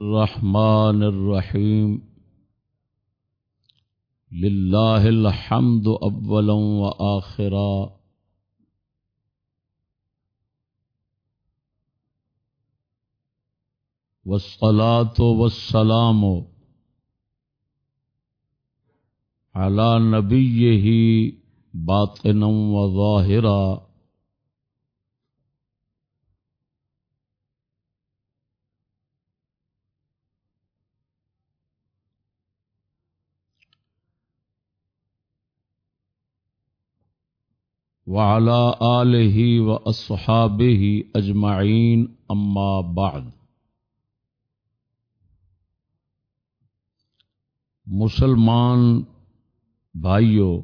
الرحمن الرحيم لله الحمد أولا وآخرا والصلاة والسلام على نبيه باطنا وظاهرا وعلى آله وأصحابه أجمعين أما بعد۔ مسلمان بھائیو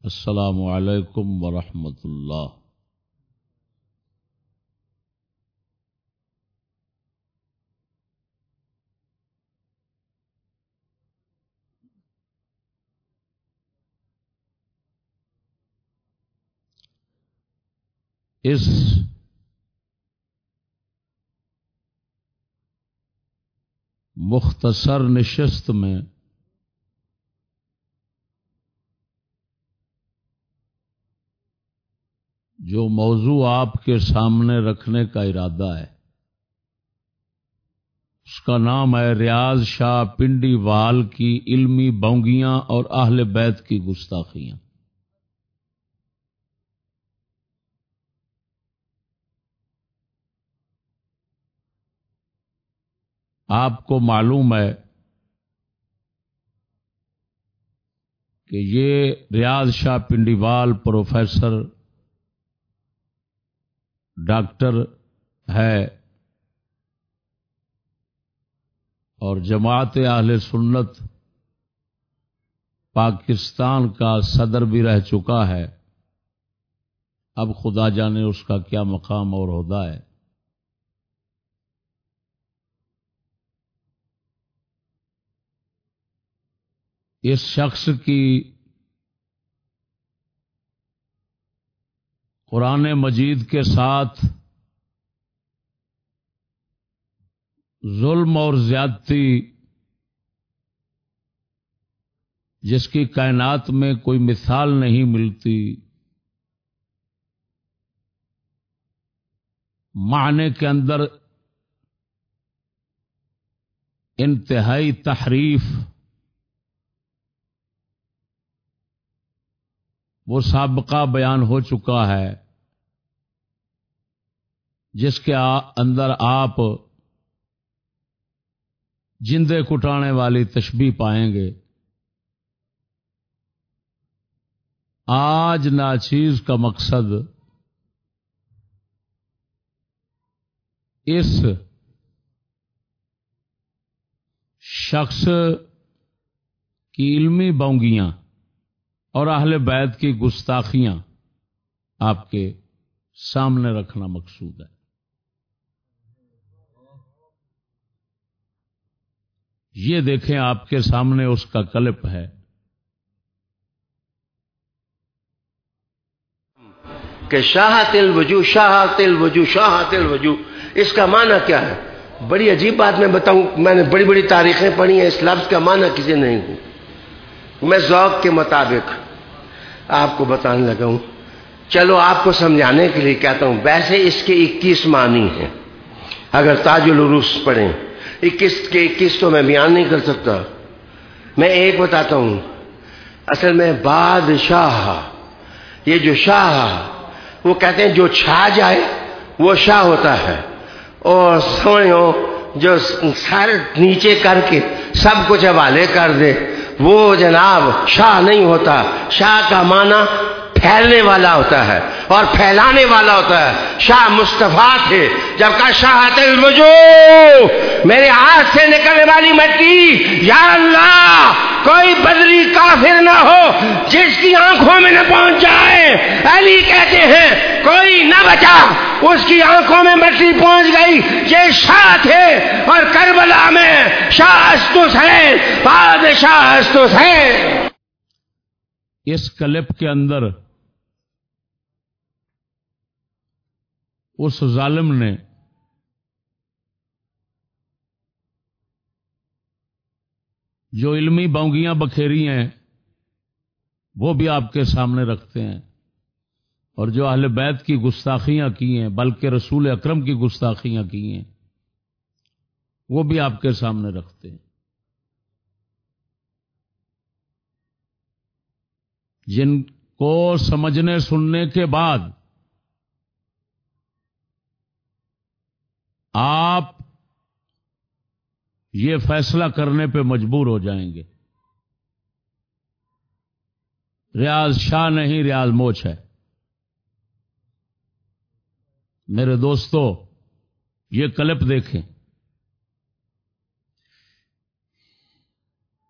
السلام علیکم ورحمۃ اللہ۔ اس مختصر نشست میں جو موضوع آپ کے سامنے رکھنے کا ارادہ ہے، اس کا نام ہے ریاض شاہ پنڈی وال کی علمی بونگیاں اور اہل بیت کی گستاخیاں۔ آپ کو معلوم ہے کہ یہ ریاض شاہ پنڈیوال پروفیسر ڈاکٹر ہے اور جماعت اہل سنت پاکستان کا صدر بھی رہ چکا ہے۔ اب خدا جانے اس کا کیا مقام اور عہدہ ہے۔ اس شخص کی قرآن مجید کے ساتھ ظلم اور زیادتی جس کی کائنات میں کوئی مثال نہیں ملتی، معنی کے اندر انتہائی تحریف وہ سابقہ بیان ہو چکا ہے جس کے اندر آپ جندے کٹانے والی تشبیح پائیں گے۔ آج ناچیز کا مقصد اس شخص کی علمی بونگیاں اور اہل بیت کی گستاخیاں آپ کے سامنے رکھنا مقصود ہے۔ یہ دیکھیں آپ کے سامنے اس کا کلپ ہے۔ کہ شاہ تل وجو شاہ تل وجو شاہ تل وجو اس کا معنی کیا ہے؟ بڑی عجیب بات میں بتاؤں، میں نے بڑی بڑی تاریخیں پڑھی ہیں، اس لفظ کا معنی کسی نہیں ہوں۔ میں ذوق کے مطابق آپ کو بتانے لگا ہوں۔ چلو آپ کو سمجھانے کے لیے کہتا ہوں، ویسے اس کے اکیس معنی ہیں۔ اگر تاج العروس پڑھیں، اکیس کے اکیس تو میں بیان نہیں کر سکتا۔ میں ایک بتاتا ہوں، اصل میں بادشاہ، یہ جو شاہ، وہ کہتے ہیں جو چھا جائے، وہ شاہ ہوتا ہے۔ اور سمجھو، جو سر نیچے کر کے سب کچھ حوالے کر دے وہ جناب شاہ نہیں ہوتا شاہ کا معنی پھیلنے والا ہوتا ہے اور پھیلانے والا ہوتا ہے۔ شاہ مصطفیٰ تھے۔ جب کا شاہ تلوجو میرے ہاتھ سے نکلنے والی مٹی، یا اللہ، کوئی بدری کافر نہ ہو، جس کی آنکھوں میں نہ پہنچ جائے۔ علی کہتے ہیں، کوئی نہ بچا۔ اس کی آنکھوں میں مٹی پہنچ گئی۔ یہ شاہ تھے اور کربلا میں شاہ استس ہے بادشاہ استس ہے اس کلپ کے اندر اس ظالم نے جو علمی بونگیاں بکھیری ہیں، وہ بھی آپ کے سامنے رکھتے ہیں۔ اور جو اہل بیت کی گستاخیاں کی ہیں، بلکہ رسول اکرم کی گستاخیاں کی ہیں، وہ بھی آپ کے سامنے رکھتے ہیں۔ جن کو سمجھنے، سننے کے بعد آپ یہ فیصلہ کرنے پہ مجبور ہو جائیں گے۔ ریاض شاہ نہیں، ریاض موچ ہے۔ میرے دوستو، یہ کلپ دیکھیں۔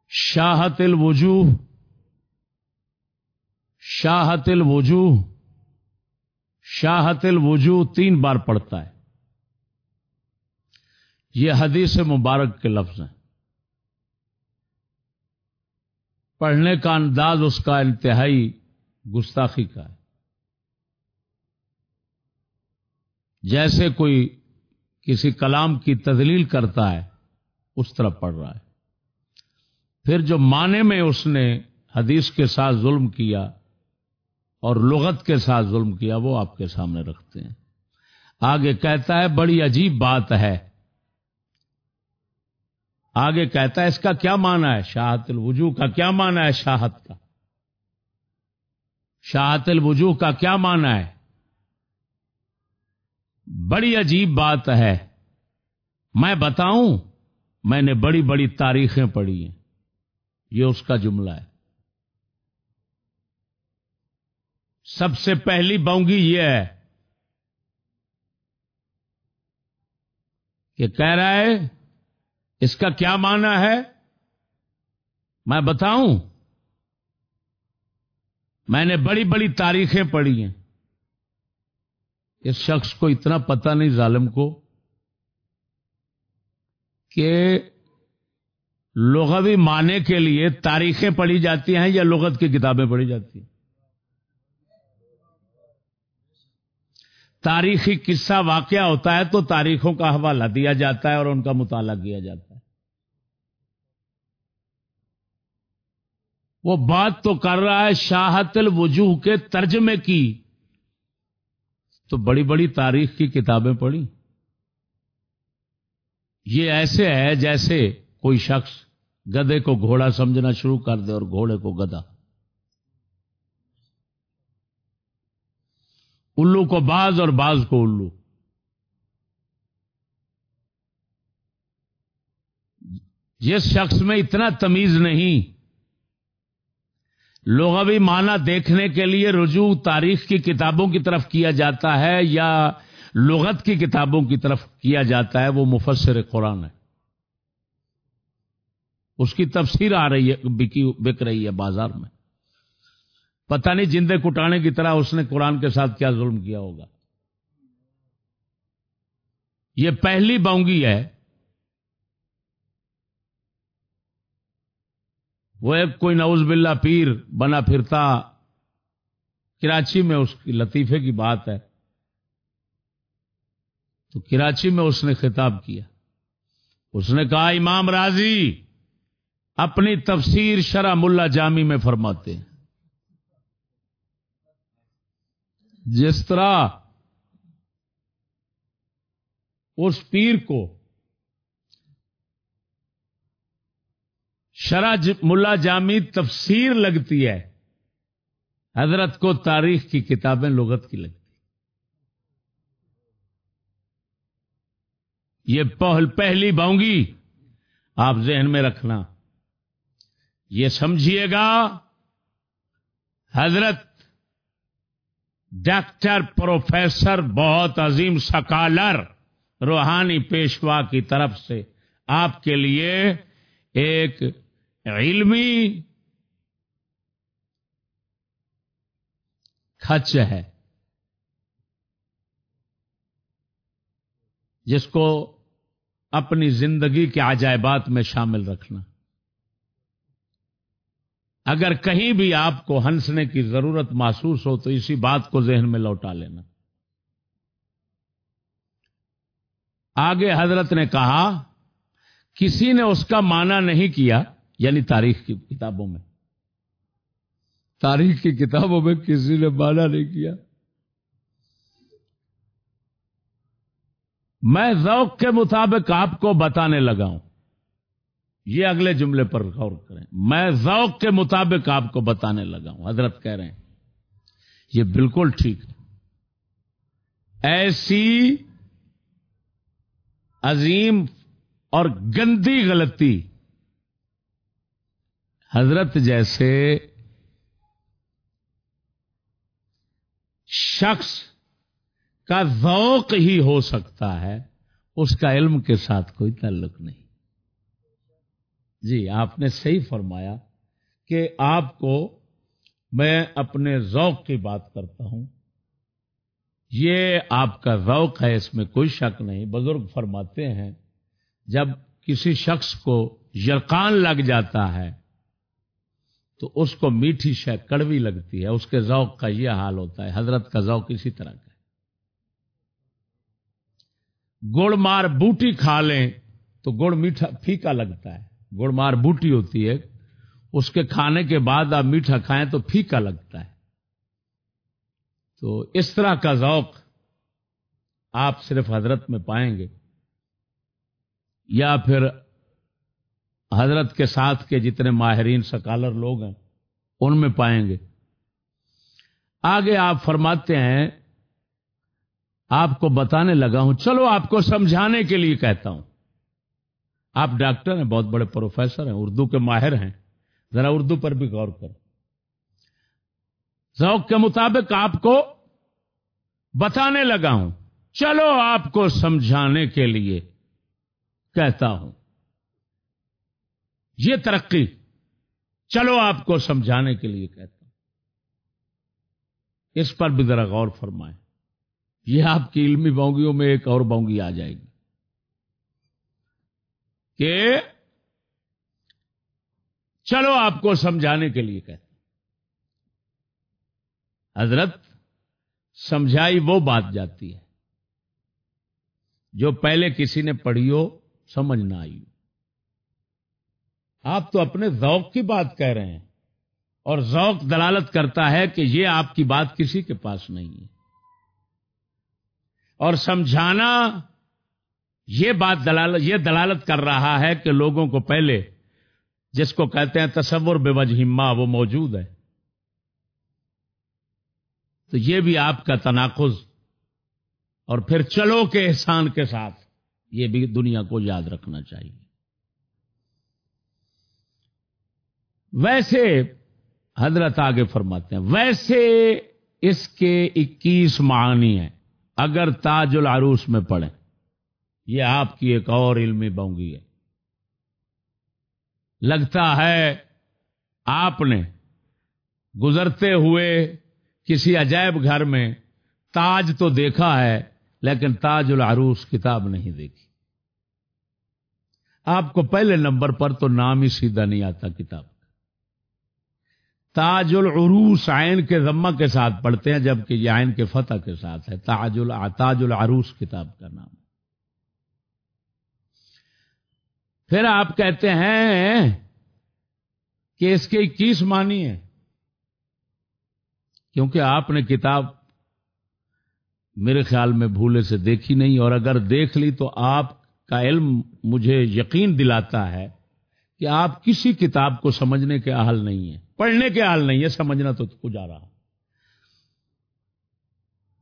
شاہت الوجوہ شاہت الوجوہ شاہت الوجوہ تین بار پڑھتا ہے۔ یہ حدیث مبارک کے لفظ ہیں۔ پڑھنے کا انداز اس کا انتہائی گستاخی کا ہے۔ جیسے کوئی کسی کلام کی تدلیل کرتا ہے، اس طرح پڑھ رہا ہے۔ پھر جو معنی میں اس نے حدیث کے ساتھ ظلم کیا اور لغت کے ساتھ ظلم کیا، وہ آپ کے سامنے رکھتے ہیں۔ آگے کہتا ہے، بڑی عجیب بات ہے آگے کہتا ہے، اس کا کیا معنی ہے؟ شاہت الوجو کا کیا معنی ہے؟ شاہت کا۔ شاہت الوجو کا کیا معنی ہے؟ بڑی عجیب بات ہے۔ میں بتاؤں، میں نے بڑی بڑی تاریخیں پڑھی ہیں۔ یہ اس کا جملہ ہے۔ سب سے پہلی بونگی یہ ہے کہ کہہ رہا ہے اس کا کیا معنی ہے؟ میں بتاؤں۔ میں نے بڑی بڑی تاریخیں پڑھی ہیں۔ اس شخص کو اتنا پتہ نہیں ظالم کو کہ لغوی معنی کے لیے تاریخیں پڑھی جاتی ہیں یا لغت کی کتابیں پڑھی جاتی ہیں۔ تاریخی قصہ واقعہ ہوتا ہے تو تاریخوں کا حوالہ دیا جاتا ہے اور ان کا مطالعہ کیا جاتا ہے۔ وہ بات تو کر رہا ہے شاہت الوجوہ کے ترجمے کی۔ تو بڑی بڑی تاریخ کی کتابیں پڑھی۔ یہ ایسے ہے جیسے کوئی شخص گدے کو گھوڑا سمجھنا شروع کر دے اور گھوڑے کو گدا الو کو باز اور باز کو الو۔ جس شخص میں اتنا تمیز نہیں لغوی معنی دیکھنے کے لیے رجوع تاریخ کی کتابوں کی طرف کیا جاتا ہے یا لغت کی کتابوں کی طرف کیا جاتا ہے، وہ مفسر قرآن ہے۔ اس کی تفسیر آ رہی ہے بک رہی ہے بازار میں۔ پتہ نہیں جندے کٹانے کی طرح اس نے قرآن کے ساتھ کیا ظلم کیا ہوگا۔ یہ پہلی باؤنگی ہے وہ ایک کوئی نوز باللہ پیر بنا پھرتا، کراچی میں اس کی لطیفے کی بات ہے۔ تو کراچی میں اس نے خطاب کیا۔ اس نے کہا، امام راضی، اپنی تفسیر شرح ملا جامی میں فرماتے ہیں۔ جس طرح اس پیر کو شرح ملا جامی تفسیر لگتی ہے۔ حضرت کو تاریخ کی کتابیں لغت کی لگتی۔ یہ پہل پہلی باؤنگی آپ ذہن میں رکھنا۔ یہ سمجھیے گا، حضرت ڈاکٹر پروفیسر بہت عظیم سکالر روحانی پیشوا کی طرف سے آپ کے لیے ایک علمی کھچ ہے۔ جس کو اپنی زندگی کے عجائبات میں شامل رکھنا۔ اگر کہیں بھی آپ کو ہنسنے کی ضرورت محسوس ہو تو اسی بات کو ذہن میں لوٹا لینا۔ آگے حضرت نے کہا، کسی نے اس کا معنی نہیں کیا۔ یعنی تاریخ کی کتابوں میں۔ تاریخ کی کتابوں میں کسی نے مانا نہیں کیا۔ میں ذوق کے مطابق آپ کو بتانے لگا ہوں۔ یہ اگلے جملے پر غور کریں۔ میں ذوق کے مطابق آپ کو بتانے لگا ہوں۔ حضرت کہہ رہے ہیں۔ یہ بالکل ٹھیک۔ ہے ایسی عظیم اور گندی غلطی حضرت جیسے شخص کا ذوق ہی ہو سکتا ہے، اس کا علم کے ساتھ کوئی تعلق نہیں۔ جی آپ نے صحیح فرمایا کہ آپ کو میں اپنے ذوق کی بات کرتا ہوں۔ یہ آپ کا ذوق ہے، اس میں کوئی شک نہیں۔ بزرگ فرماتے ہیں، جب کسی شخص کو یقان لگ جاتا ہے تو اس کو میٹھی شہ کڑوی لگتی ہے، اس کے ذوق کا یہ حال ہوتا ہے، حضرت کا ذوق اسی طرح کا ہے۔ گڑ مار بوٹی کھا لیں تو گڑ میٹھا پھیکا لگتا ہے۔ گڑ مار بوٹی ہوتی ہے، اس کے کھانے کے بعد آپ میٹھا کھائیں تو پھیکا لگتا ہے۔ تو اس طرح کا ذوق آپ صرف حضرت میں پائیں گے یا پھر حضرت کے ساتھ کے جتنے ماہرین، سکالر لوگ ہیں، ان میں پائیں گے۔ آگے آپ فرماتے ہیں، آپ کو بتانے لگا ہوں، چلو آپ کو سمجھانے کے لیے کہتا ہوں۔ آپ ڈاکٹر ہیں، بہت بڑے پروفیسر ہیں، اردو کے ماہر ہیں۔ ذرا اردو پر بھی غور کریں۔ ذوق کے مطابق آپ کو بتانے لگا ہوں، چلو آپ کو سمجھانے کے لیے کہتا ہوں۔ یہ ترقی چلو آپ کو سمجھانے کے لیے کہتا ہوں۔ اس پر بھی ذرا غور فرمائیں۔ یہ آپ کی علمی بونگیوں میں ایک اور بونگی آ جائے گی۔ کہ چلو آپ کو سمجھانے کے لیے کہتے حضرت، سمجھائی وہ بات جاتی ہے جو پہلے کسی نے پڑھی ہو، سمجھ نہ آئی ہو۔ آپ تو اپنے ذوق کی بات کہہ رہے ہیں اور ذوق دلالت کرتا ہے کہ یہ آپ کی بات کسی کے پاس نہیں ہے۔ اور سمجھانا یہ بات دلالت یہ دلالت کر رہا ہے کہ لوگوں کو پہلے جس کو کہتے ہیں تصور بے وجہ وہ موجود ہے۔ تو یہ بھی آپ کا تناخذ اور پھر چلو کے احسان کے ساتھ یہ بھی دنیا کو یاد رکھنا چاہیے۔ ویسے حضرت آگے فرماتے ہیں، ویسے اس کے اکیس معنی ہیں، اگر تاج العروس میں پڑھیں، یہ آپ کی ایک اور علمی بونگی ہے۔ لگتا ہے آپ نے گزرتے ہوئے کسی عجائب گھر میں تاج تو دیکھا ہے، لیکن تاج العروس کتاب نہیں دیکھی۔ آپ کو پہلے نمبر پر تو نام ہی سیدھا نہیں آتا کتاب۔ تاج العروس عین کے ذمہ کے ساتھ پڑھتے ہیں، جبکہ یہ عین کے فتح کے ساتھ ہے۔ تاج تاج العروس کتاب کا نام۔ پھر آپ کہتے ہیں کہ اس کے اکیس معنی ہے کیونکہ آپ نے کتاب میرے خیال میں بھولے سے دیکھی نہیں، اور اگر دیکھ لی تو آپ کا علم مجھے یقین دلاتا ہے کہ آپ کسی کتاب کو سمجھنے کے حال نہیں ہیں۔ پڑھنے کے حال نہیں ہے، سمجھنا تو کچھ آ رہا۔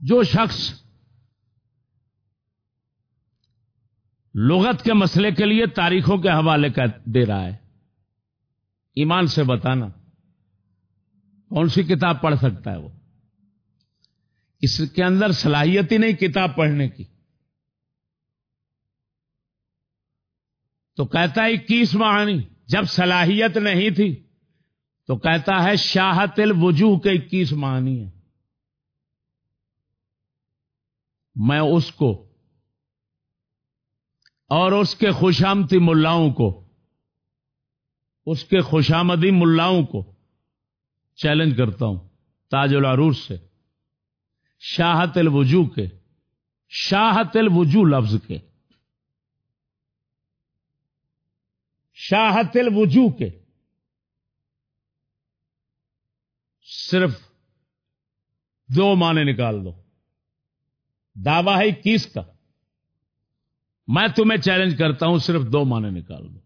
جو شخص لغت کے مسئلے کے لیے تاریخوں کے حوالے کا دے رہا ہے، ایمان سے بتانا، کون سی کتاب پڑھ سکتا ہے وہ؟ اس کے اندر صلاحیت ہی نہیں کتاب پڑھنے کی۔ تو کہتا ہے، اکیس معنی جب صلاحیت نہیں تھی تو کہتا ہے شاہت الوجوہ کے اکیس معنی ہے میں اس کو اور اس کے خوشامتی ملاؤں کو، اس کے خوشامدی ملاؤں کو چیلنج کرتا ہوں تاج العروس سے۔ شاہت الوجو کے، شاہت الوجو لفظ کے۔ شاہت الوجو کے۔ صرف دو معنی نکال دو۔ دعویٰ ہے اکیس کا۔ میں تمہیں چیلنج کرتا ہوں، صرف دو معنی نکال دو۔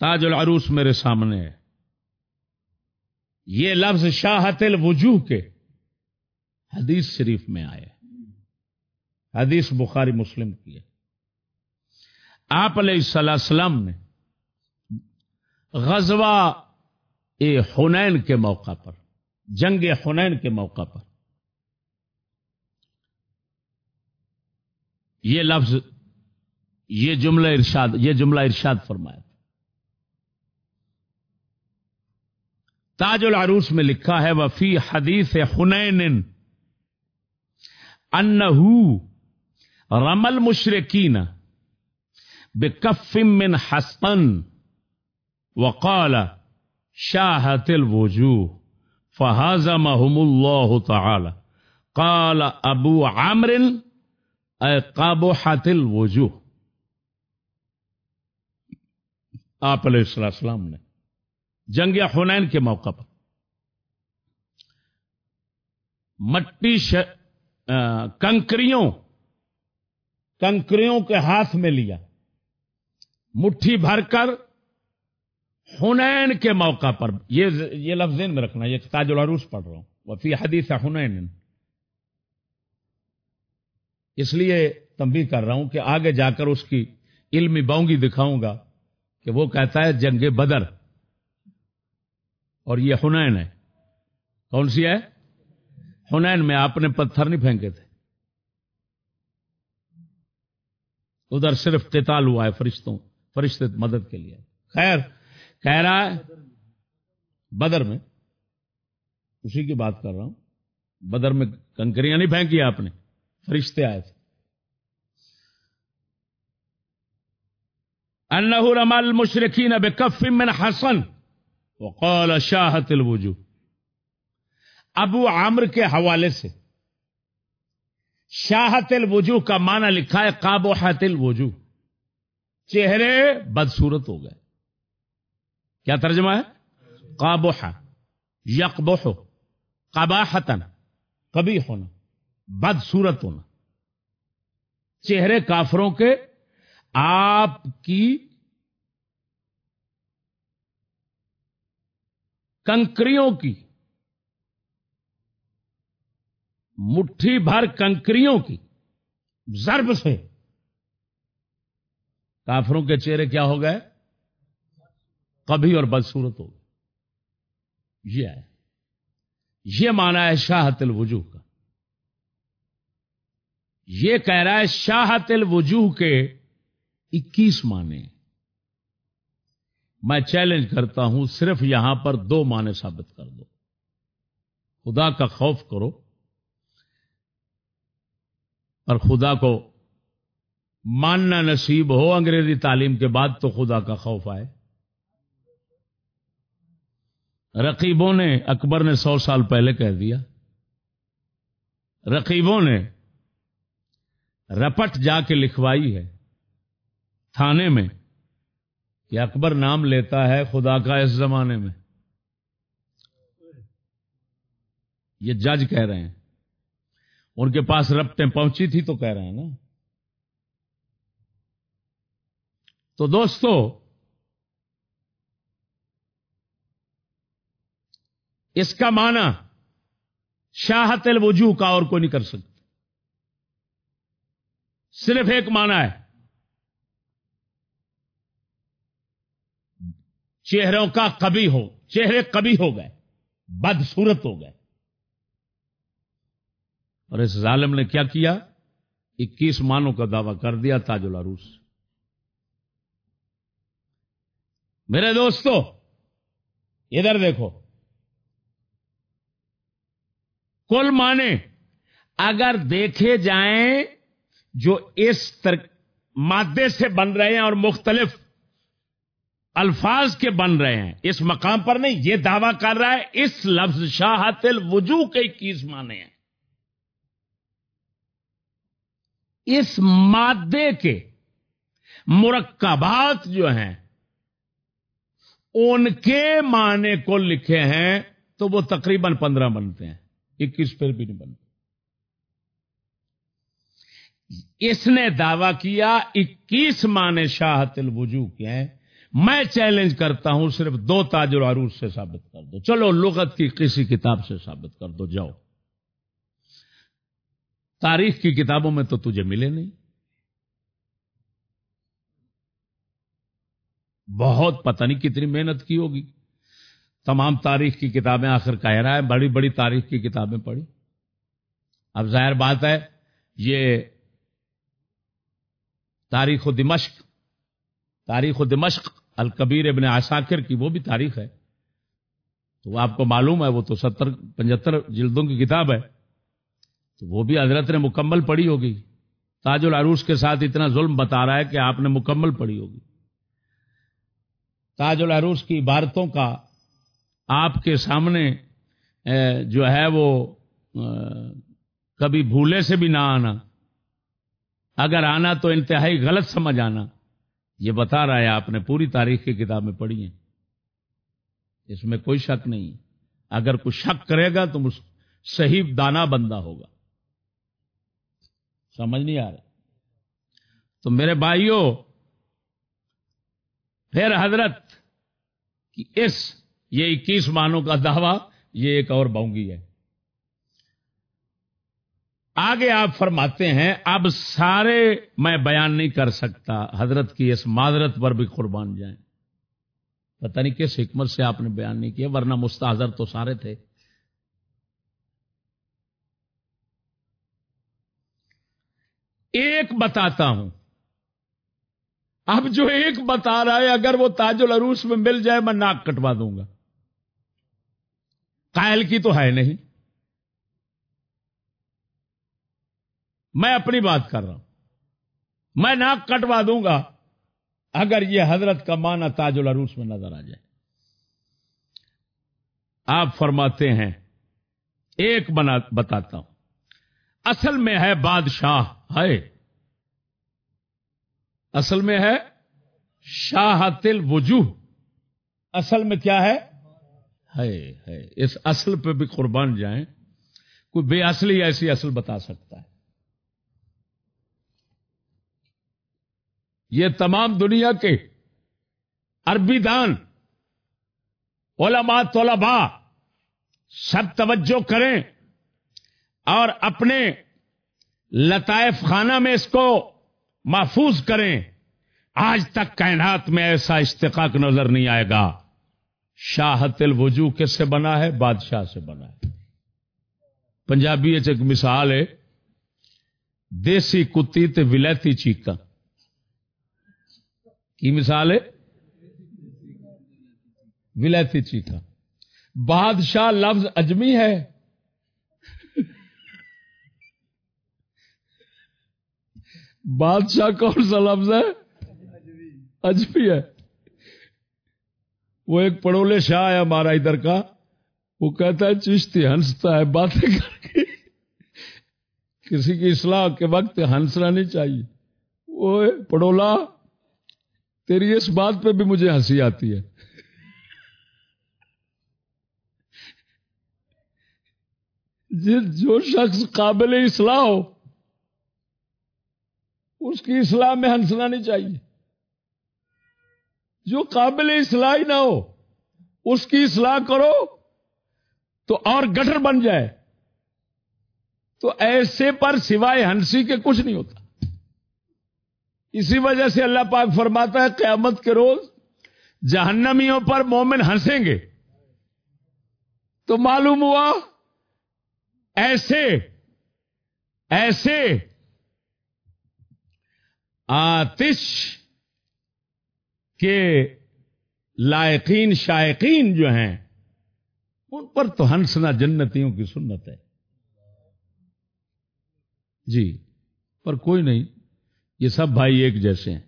تاج العروس میرے سامنے ہے۔ یہ لفظ شاہت الوجوہ کے حدیث شریف میں آئے حدیث بخاری مسلم کی ہے۔ آپ علیہ السلام نے غزوہ اے حنین کے موقع پر، جنگ حنین کے موقع پر۔ یہ لفظ، یہ جملہ ارشاد، یہ جملہ ارشاد فرمایا تاج العروس میں لکھا ہے، وفی حدیث حنین انہو رمل مشرقین بے من حسن وقال شاہت الوجوہ، فہازمہم اللہ تعالی۔ قال ابو عامر اے قابحت الوجوہ۔ آپ علیہ السلام نے جنگ حنین کے موقع پر مٹی ش... کنکریوں کنکریوں کے ہاتھ میں لیا۔ مٹھی بھر کر حنین کے موقع پر، یہ یہ لفظ میں رکھنا، یہ تاج العروس پڑھ رہا ہوں۔ وفی حدیث حنین۔ اس لیے تنبیہ کر رہا ہوں کہ آگے جا کر اس کی علمی باؤنگی دکھاؤں گا کہ وہ کہتا ہے جنگ بدر اور یہ حنین ہے۔ کون سی ہے؟ حنین میں آپ نے پتھر نہیں پھینکے تھے۔ ادھر صرف قتال ہوا ہے فرشتوں، فرشتے مدد کے لیے۔ خیر کہہ رہا ہے، بدر میں، اسی کی بات کر رہا ہوں۔ بدر میں کنکریاں نہیں پھینکی آپ نے، فرشتے آئے تھے۔ انہ رمال مشرقین بے کف من حسن، وقال شاہت الوجو ابو عامر کے حوالے سے، شاہت الوجو کا معنی لکھا ہے، قابوحت الوجو چہرے بدسورت ہو گئے۔ کیا ترجمہ ہے؟ قابوح یقبوح قباحتن کبھی ہونا بدسورت ہونا چہرے کافروں کے آپ کی کنکریوں کی، مٹھی بھر کنکریوں کی، ضرب سے۔ کافروں کے چہرے کیا ہو گئے؟ کبھی اور بدسورت ہو گئے یہ ہے۔ یہ مانا ہے شاہت الوجوہ کا۔ یہ کہہ رہا ہے شاہت الوجوہ کے اکیس معنی میں چیلنج کرتا ہوں، صرف یہاں پر دو معنی ثابت کر دو۔ خدا کا خوف کرو اور خدا کو ماننا نصیب ہو، انگریزی تعلیم کے بعد تو خدا کا خوف آئے۔ رقیبوں نے اکبر نے سو سال پہلے کہہ دیا۔ رقیبوں نے رپٹ جا کے لکھوائی ہے تھانے میں کہ اکبر نام لیتا ہے خدا کا اس زمانے میں۔ یہ جج کہہ رہے ہیں۔ ان کے پاس رپٹیں پہنچی تھی تو کہہ رہے ہیں نا۔ تو دوستو اس کا معنی شاہت الوجوہ کا اور کوئی نہیں کر سکتا۔ صرف ایک معنی ہے۔ چہروں کا کبھی ہو، چہرے کبھی ہو گئے بدسورت ہو گئے۔ اور اس ظالم نے کیا کیا؟ اکیس مانوں کا دعوی کر دیا، تاج العروس میرے دوستو، ادھر دیکھو۔ کل مانے۔ اگر دیکھے جائیں جو اس مادے سے بن رہے ہیں اور مختلف الفاظ کے بن رہے ہیں، اس مقام پر نہیں، یہ دعویٰ کر رہا ہے، اس لفظ شاہت الوجو کے اکیس مانے ہیں۔ اس مادے کے مرکبات جو ہیں، ان کے معنی کو لکھے ہیں تو وہ تقریباً پندرہ بنتے ہیں۔ اکیس پھر بھی نہیں بنتے اس نے دعویٰ کیا، اکیس معنی شاہت الوجو کے ہیں۔ میں چیلنج کرتا ہوں، صرف دو تاج العروج سے ثابت کر دو۔ چلو، لغت کی کسی کتاب سے ثابت کر دو، جاؤ۔ تاریخ کی کتابوں میں تو تجھے ملے نہیں۔ بہت پتہ نہیں کتنی محنت کی ہوگی۔ تمام تاریخ کی کتابیں آخر کہہ رہا ہے، بڑی بڑی تاریخ کی کتابیں پڑھی۔ اب ظاہر بات ہے، یہ تاریخ و دمشق، تاریخ و دمشق الکبیر ابن عساکر کی وہ بھی تاریخ ہے۔ تو وہ آپ کو معلوم ہے، وہ تو ستر، پچہتر جلدوں کی کتاب ہے۔ تو وہ بھی حضرت نے مکمل پڑھی ہوگی۔ تاج العروس کے ساتھ اتنا ظلم بتا رہا ہے کہ آپ نے مکمل پڑھی ہوگی۔ تاج العروس کی عبارتوں کا آپ کے سامنے جو ہے وہ کبھی بھولے سے بھی نہ آنا۔ اگر آنا تو انتہائی غلط سمجھ آنا۔ یہ بتا رہا ہے، آپ نے پوری تاریخ کی کتابیں پڑھی ہیں۔ اس میں کوئی شک نہیں۔ اگر کوئی شک کرے گا تو صحیح دانا بندہ ہوگا۔ سمجھ نہیں آ رہا۔ تو میرے بھائیوں پھر حضرت کی اس یہ اکیس مانوں کا دعویٰ، یہ ایک اور بونگی ہے۔ آگے آپ فرماتے ہیں، اب سارے میں بیان نہیں کر سکتا، حضرت کی اس معذرت پر بھی قربان جائیں۔ پتہ نہیں کس حکمت سے آپ نے بیان نہیں کیا، ورنہ مستحضر تو سارے تھے۔ ایک بتاتا ہوں۔ اب جو ایک بتا رہا ہے، اگر وہ تاج العروس میں مل جائے، میں ناک کٹوا دوں گا۔ قائل کی تو ہے نہیں۔ میں اپنی بات کر رہا ہوں۔ میں ناک کٹوا دوں گا اگر یہ حضرت کا معنی تاج العروس میں نظر آ جائے۔ آپ فرماتے ہیں، ایک بنا بتاتا ہوں۔ اصل میں ہے بادشاہ ہے اصل میں ہے شاہ تل وجوہ اصل میں کیا ہے؟ ہے اس اصل پہ بھی قربان جائیں، کوئی بے اصلی ایسی اصل بتا سکتا ہے۔ یہ تمام دنیا کے عربی دان، علماء، طلباء سب توجہ کریں اور اپنے لطائف خانہ میں اس کو محفوظ کریں۔ آج تک کائنات میں ایسا اشتقاق نظر نہیں آئے گا۔ شاہت الوجو کس سے بنا ہے؟ بادشاہ سے بنا ہے۔ پنجابی ایک مثال ہے، دیسی کتی تے ولایتی چیکا کی مثال ہے؟ ولایتی چیکا بادشاہ لفظ اجمی ہے۔ بادشاہ کون سا لفظ ہے؟ اجبی ہے۔ وہ ایک پڑولے شاہ ہے ہمارا ادھر کا، وہ کہتا ہے، چشتی ہنستا ہے، باتیں کر کے۔ کسی کی اصلاح کے وقت ہنسنا نہیں چاہیے۔ وہ پڑولا، تیری اس بات پہ بھی مجھے ہنسی آتی ہے۔ جو شخص قابل اصلاح ہو، اس کی اصلاح میں ہنسنا نہیں چاہیے۔ جو قابل اصلاح نہ ہو، اس کی اصلاح کرو تو اور گٹر بن جائے۔ تو ایسے پر سوائے ہنسی کے کچھ نہیں ہوتا۔ اسی وجہ سے اللہ پاک فرماتا ہے، قیامت کے روز جہنمیوں پر مومن ہنسیں گے۔ تو معلوم ہوا، ایسے ایسے آتش کے لائقین شائقین جو ہیں، ان پر تو ہنسنا جنتیوں کی سنت ہے۔ جی پر کوئی نہیں، یہ سب بھائی ایک جیسے ہیں۔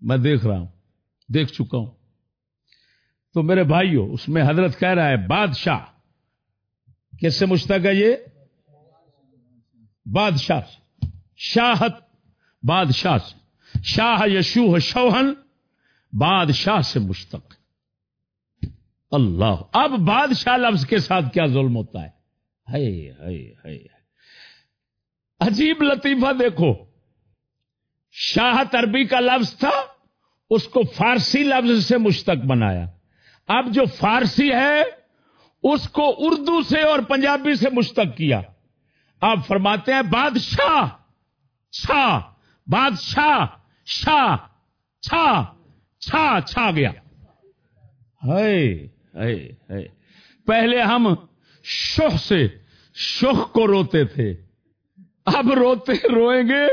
میں دیکھ رہا ہوں، دیکھ چکا ہوں۔ تو میرے بھائیوں اس میں حضرت کہہ رہا ہے، بادشاہ۔ کس سے مشتق ہے یہ؟ بادشاہ شاہت، بادشاہ شاہ یشوہ شوہن بادشاہ سے مشتق۔ اللہ۔ اب بادشاہ لفظ کے ساتھ کیا ظلم ہوتا ہے؟ ہائے ہائے ہائے عجیب لطیفہ دیکھو۔ شاہ عربی کا لفظ تھا، اس کو فارسی لفظ سے مشتق بنایا۔ اب جو فارسی ہے، اس کو اردو سے اور پنجابی سے مشتق کیا۔ آپ فرماتے ہیں، بادشاہ چھا بادشاہ، شاہ چھا چھا چھا گیا۔ ہے پہلے ہم شوہ سے شوہ کو روتے تھے۔ اب روتے روئیں گے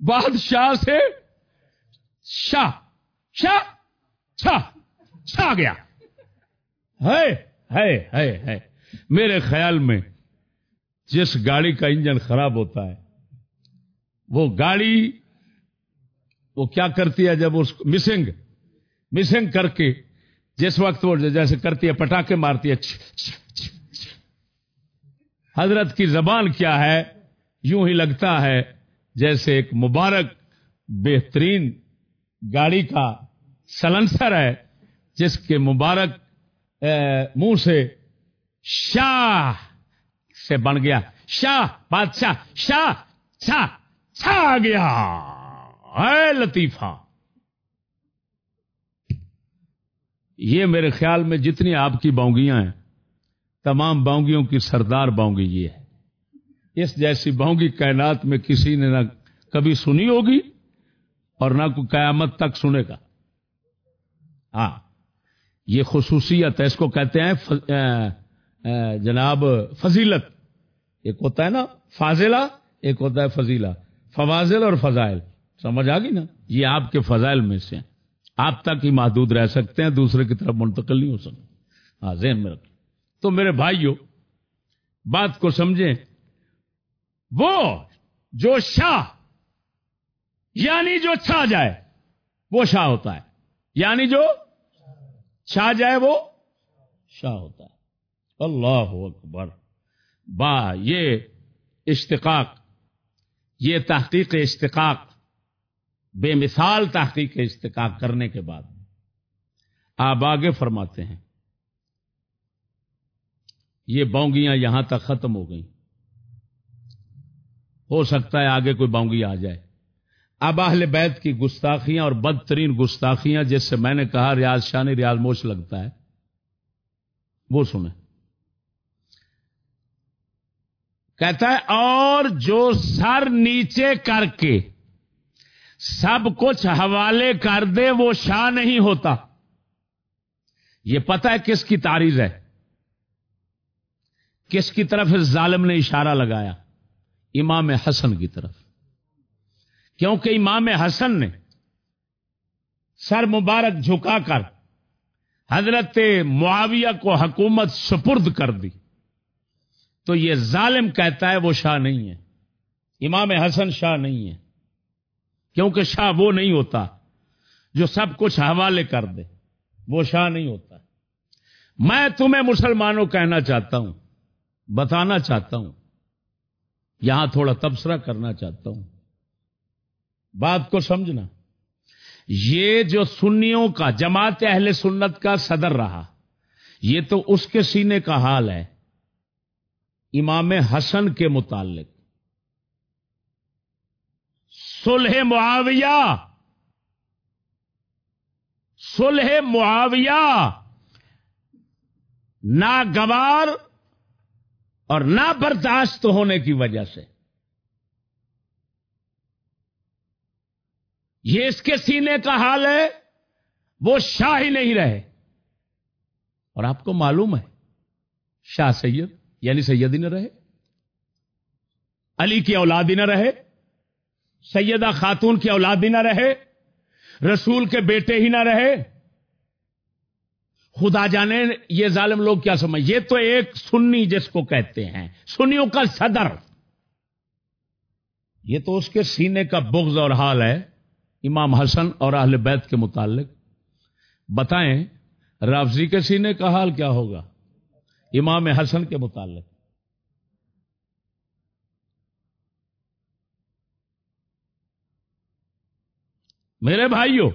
بادشاہ سے شاہ شاہ چھا چھا گیا۔ ہے ہے ہے ہے میرے خیال میں جس گاڑی کا انجن خراب ہوتا ہے، وہ گاڑی وہ کیا کرتی ہے جب اس مسنگ مسنگ کر کے جس وقت وہ جیسے کرتی ہے پٹاخے مارتی ہے حضرت کی زبان کیا ہے؟ یوں ہی لگتا ہے جیسے ایک مبارک، بہترین گاڑی کا سلنسر ہے، جس کے مبارک منہ سے شاہ سے بن گیا۔ شاہ، بادشاہ، شاہ چھا چھا گیا۔ اے لطیفہ۔ یہ میرے خیال میں جتنی آپ کی بونگیاں ہیں، تمام بونگیوں کی سردار بونگی یہ ہے۔ اس جیسی بونگی کائنات میں کسی نے نہ کبھی سنی ہوگی اور نہ کوئی قیامت تک سنے گا۔ ہاں یہ خصوصیت ہے، اس کو کہتے ہیں جناب فضیلت۔ ایک ہوتا ہے نا، فاضلہ، ایک ہوتا ہے فضیلہ۔ فواضل اور فضائل۔ سمجھ آ گئی نا؟ یہ آپ کے فضائل میں سے ہیں۔ آپ تک ہی محدود رہ سکتے ہیں، دوسرے کی طرف منتقل نہیں ہو سکتے۔ ہاں ذہن میں رکھ تو میرے بھائیوں بات کو سمجھیں۔ وہ جو شاہ یعنی جو چھا جائے، وہ شاہ ہوتا ہے۔ یعنی جو چھا جائے، وہ شاہ ہوتا ہے۔ اللہ اکبر۔ با، یہ اشتقاق، یہ تحقیق اشتقاق۔ بے مثال تحقیق استقاق کرنے کے بعد آپ آگے فرماتے ہیں، یہ بونگیاں یہاں تک ختم ہو گئیں۔ ہو سکتا ہے آگے کوئی بونگی آ جائے۔ اب اہل بیت کی گستاخیاں اور بدترین گستاخیاں، جس سے میں نے کہا ریاض شانی ریاض موش لگتا ہے، وہ سنیں۔ کہتا ہے، اور جو سر نیچے کر کے سب کچھ حوالے کر دے، وہ شاہ نہیں ہوتا۔ یہ پتہ ہے کس کی تاریخ ہے۔ کس کی طرف اس ظالم نے اشارہ لگایا؟ امام حسن کی طرف۔ کیونکہ امام حسن نے سر مبارک جھکا کر حضرت معاویہ کو حکومت سپرد کر دی۔ تو یہ ظالم کہتا ہے وہ شاہ نہیں ہے۔ امام حسن شاہ نہیں ہے۔ کیونکہ شاہ وہ نہیں ہوتا جو سب کچھ حوالے کر دے، وہ شاہ نہیں ہوتا۔ میں تمہیں مسلمانوں کہنا چاہتا ہوں، بتانا چاہتا ہوں، یہاں تھوڑا تبصرہ کرنا چاہتا ہوں۔ بات کو سمجھنا۔ یہ جو سنیوں کا، جماعت اہل سنت کا صدر رہا، یہ تو اس کے سینے کا حال ہے۔ امام حسن کے متعلق۔ سلح معاویہ۔ سلح معاویہ۔ ناگوار اور نہ برداشت ہونے کی وجہ سے۔ یہ اس کے سینے کا حال ہے، وہ شاہ ہی نہیں رہے۔ اور آپ کو معلوم ہے، شاہ سید یعنی سید ہی نہ رہے، علی کی اولاد ہی نہ رہے۔ سیدہ خاتون کی اولاد ہی نہ رہے، رسول کے بیٹے ہی نہ رہے۔ خدا جانے یہ ظالم لوگ کیا سمجھ، یہ تو ایک سنی جس کو کہتے ہیں، سنیوں کا صدر۔ یہ تو اس کے سینے کا بغض اور حال ہے۔ امام حسن اور اہل بیت کے متعلق۔ بتائیں، رافضی کے سینے کا حال کیا ہوگا؟ امام حسن کے متعلق۔ میرے بھائیوں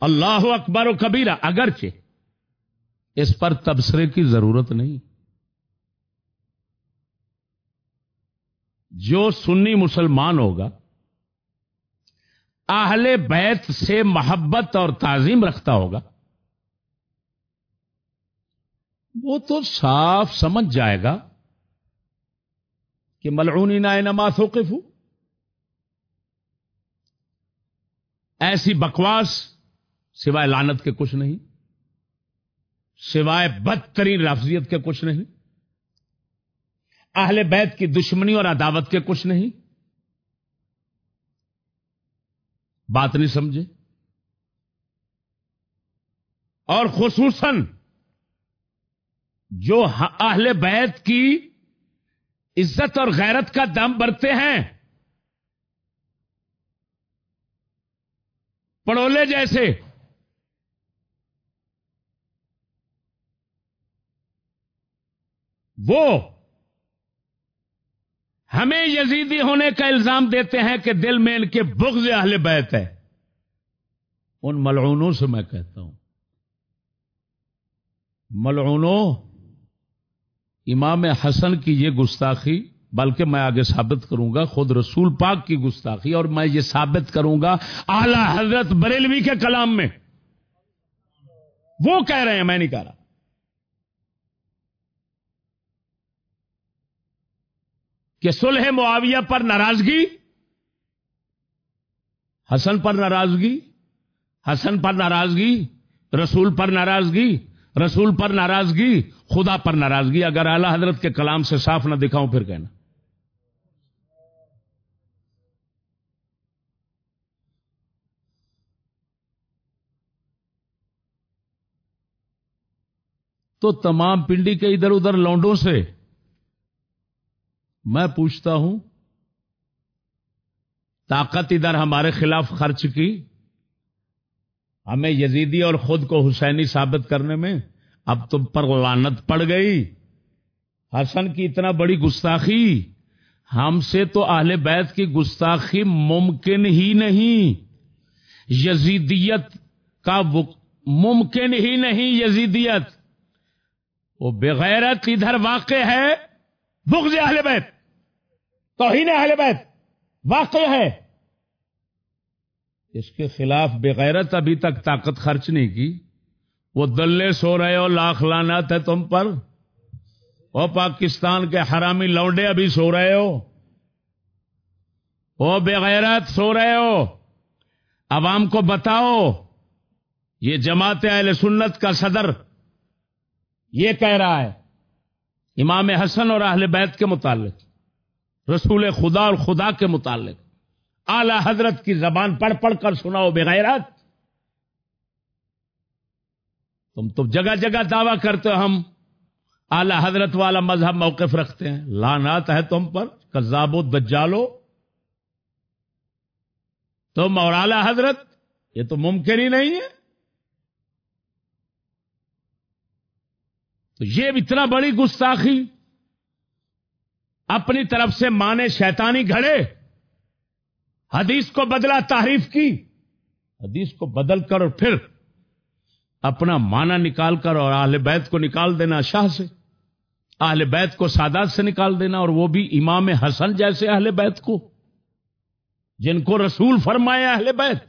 اللہ اکبر و کبیرہ، اگرچہ اس پر تبصرے کی ضرورت نہیں۔ جو سنی مسلمان ہوگا، اہل بیت سے محبت اور تعظیم رکھتا ہوگا، وہ تو صاف سمجھ جائے گا۔ کہ ملعونی نائے نماز ہوقف ایسی بکواس سوائے لانت کے کچھ نہیں، سوائے بدترین لفظیت کے کچھ نہیں، اہل بیت کی دشمنی اور عداوت کے کچھ نہیں۔ بات نہیں سمجھے۔ اور خصوصاً جو اہل بیت کی عزت اور غیرت کا دم برتے ہیں۔ پڑولے جیسے۔ وہ ہمیں یزیدی ہونے کا الزام دیتے ہیں کہ دل میں ان کے بغض اہل بیت ہے۔ ان ملعونوں سے میں کہتا ہوں۔ ملعونوں امام حسن کی یہ گستاخی، بلکہ میں آگے ثابت کروں گا، خود رسول پاک کی گستاخی، اور میں یہ ثابت کروں گا اعلی حضرت بریلوی کے کلام میں۔ وہ کہہ رہے ہیں، میں نہیں کہہ رہا۔ کہ سلح معاویہ پر ناراضگی، حسن پر ناراضگی، حسن پر ناراضگی، رسول پر ناراضگی رسول پر ناراضگی، خدا پر ناراضگی، اگر اعلی حضرت کے کلام سے صاف نہ دکھاؤں پھر کہنا۔ تو تمام پنڈی کے ادھر ادھر لونڈوں سے میں پوچھتا ہوں، طاقت ادھر ہمارے خلاف خرچ کی۔ ہمیں یزیدی اور خود کو حسینی ثابت کرنے میں اب تم پر لانت پڑ گئی۔ حسن کی اتنا بڑی گستاخی۔ ہم سے تو اہل بیت کی گستاخی ممکن ہی نہیں۔ یزیدیت کا ممکن ہی نہیں یزیدیت۔ وہ بغیرت ادھر واقع ہے۔ بغض اہل بیت۔ توہین اہل بیت۔ واقع ہے۔ اس کے خلاف بغیرت ابھی تک طاقت خرچ نہیں کی۔ وہ دلے سو رہے ہو، لاکھ لانت ہے تم پر۔ وہ پاکستان کے حرامی لوڈے ابھی سو رہے ہو۔ وہ بغیرت سو رہے ہو۔ عوام کو بتاؤ، یہ جماعت اہل سنت کا صدر یہ کہہ رہا ہے، امام حسن اور اہل بیت کے متعلق، رسول خدا اور خدا کے متعلق۔ اعلی حضرت کی زبان پڑھ پڑھ کر سناؤ بغیرت تم تو جگہ جگہ دعویٰ کرتے ہو ہم۔ اعلی حضرت والا مذہب موقف رکھتے ہیں۔ لانات ہے تم پر کزاب و دجالو تم اور اعلی حضرت، یہ تو ممکن ہی نہیں ہے۔ تو یہ اتنا بڑی گستاخی۔ اپنی طرف سے مانے شیطانی گھڑے۔ حدیث کو بدلا تعریف کی، حدیث کو بدل کر اور پھر اپنا مانا نکال کر اور اہل بیت کو نکال دینا شاہ سے، اہل بیت کو سادات سے نکال دینا اور وہ بھی امام حسن جیسے اہل بیت کو، جن کو رسول فرمائے اہل بیت،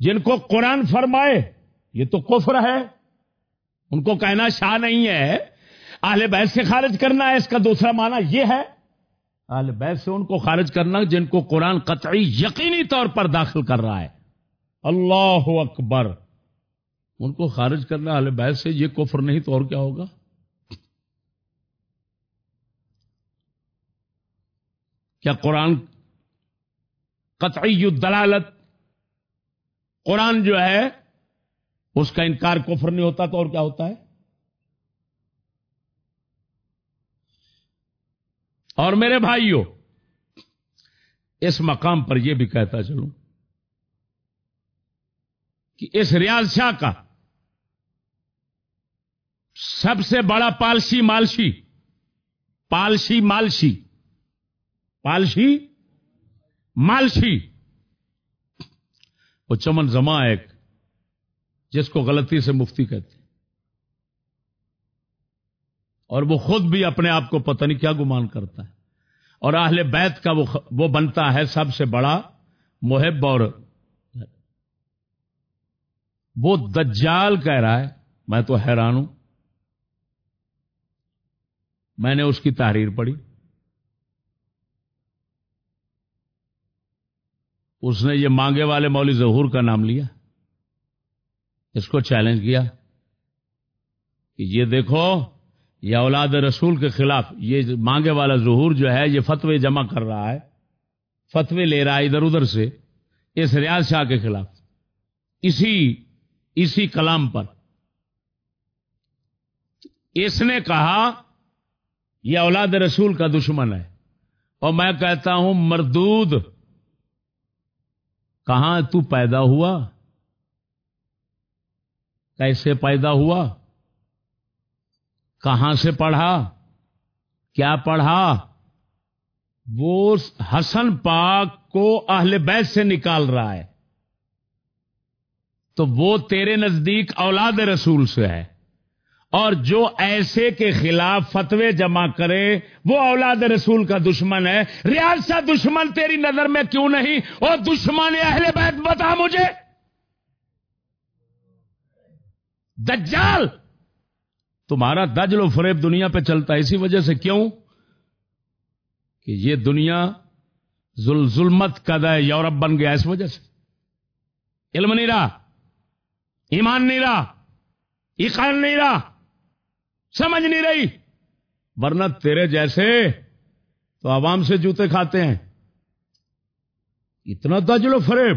جن کو قرآن فرمائے، یہ تو کفر ہے۔ ان کو کہنا شاہ نہیں ہے، اہل بیت سے خارج کرنا ہے، اس کا دوسرا معنی یہ ہے۔ اہل بیت سے ان کو خارج کرنا جن کو قرآن قطعی یقینی طور پر داخل کر رہا ہے۔ اللہ اکبر۔ ان کو خارج کرنا اہل بیت سے یہ کفر نہیں تو اور کیا ہوگا؟ کیا قرآن قطعی دلالت قرآن جو ہے، اس کا انکار کفر نہیں ہوتا تو اور کیا ہوتا ہے؟ اور میرے بھائیوں اس مقام پر یہ بھی کہتا چلوں کہ اس ریاض شاہ کا سب سے بڑا پالسی مالشی پالسی مالشی، پالشی مالشی۔ وہ چمن زما ایک، جس کو غلطی سے مفتی کہتے اور وہ خود بھی اپنے آپ کو پتہ نہیں کیا گمان کرتا ہے۔ اور اہل بیت کا وہ بنتا ہے سب سے بڑا محب اور وہ دجال کہہ رہا ہے، میں تو حیران ہوں۔ میں نے اس کی تحریر پڑھی۔ اس نے یہ مانگے والے مولی ظہور کا نام لیا۔ اس کو چیلنج کیا کہ یہ دیکھو یہ اولاد رسول کے خلاف، یہ مانگے والا ظہور جو ہے، یہ فتوے جمع کر رہا ہے، فتوے لے رہا ہے ادھر ادھر سے اس ریاض شاہ کے خلاف۔ اسی اسی کلام پر۔ اس نے کہا، یہ اولاد رسول کا دشمن ہے۔ اور میں کہتا ہوں، مردود، کہاں تو پیدا ہوا؟ کیسے پیدا ہوا؟ کہاں سے پڑھا؟ کیا پڑھا؟ وہ حسن پاک کو اہل بیت سے نکال رہا ہے۔ تو وہ تیرے نزدیک اولاد رسول سے ہے۔ اور جو ایسے کے خلاف فتوے جمع کرے، وہ اولاد رسول کا دشمن ہے۔ ریاض دشمن تیری نظر میں کیوں نہیں؟ اور دشمن اہل بیت بتا مجھے۔ دجال! تمہارا دجل و فریب دنیا پہ چلتا ہے، اسی وجہ سے کیوں؟ کہ یہ دنیا ظلمت کا دہ یورپ بن گیا، اس وجہ سے۔ علم نہیں رہا، ایمان نہیں رہا ایقان نہیں رہا، سمجھ نہیں رہی۔ ورنہ تیرے جیسے تو عوام سے جوتے کھاتے ہیں۔ اتنا دجل و فریب،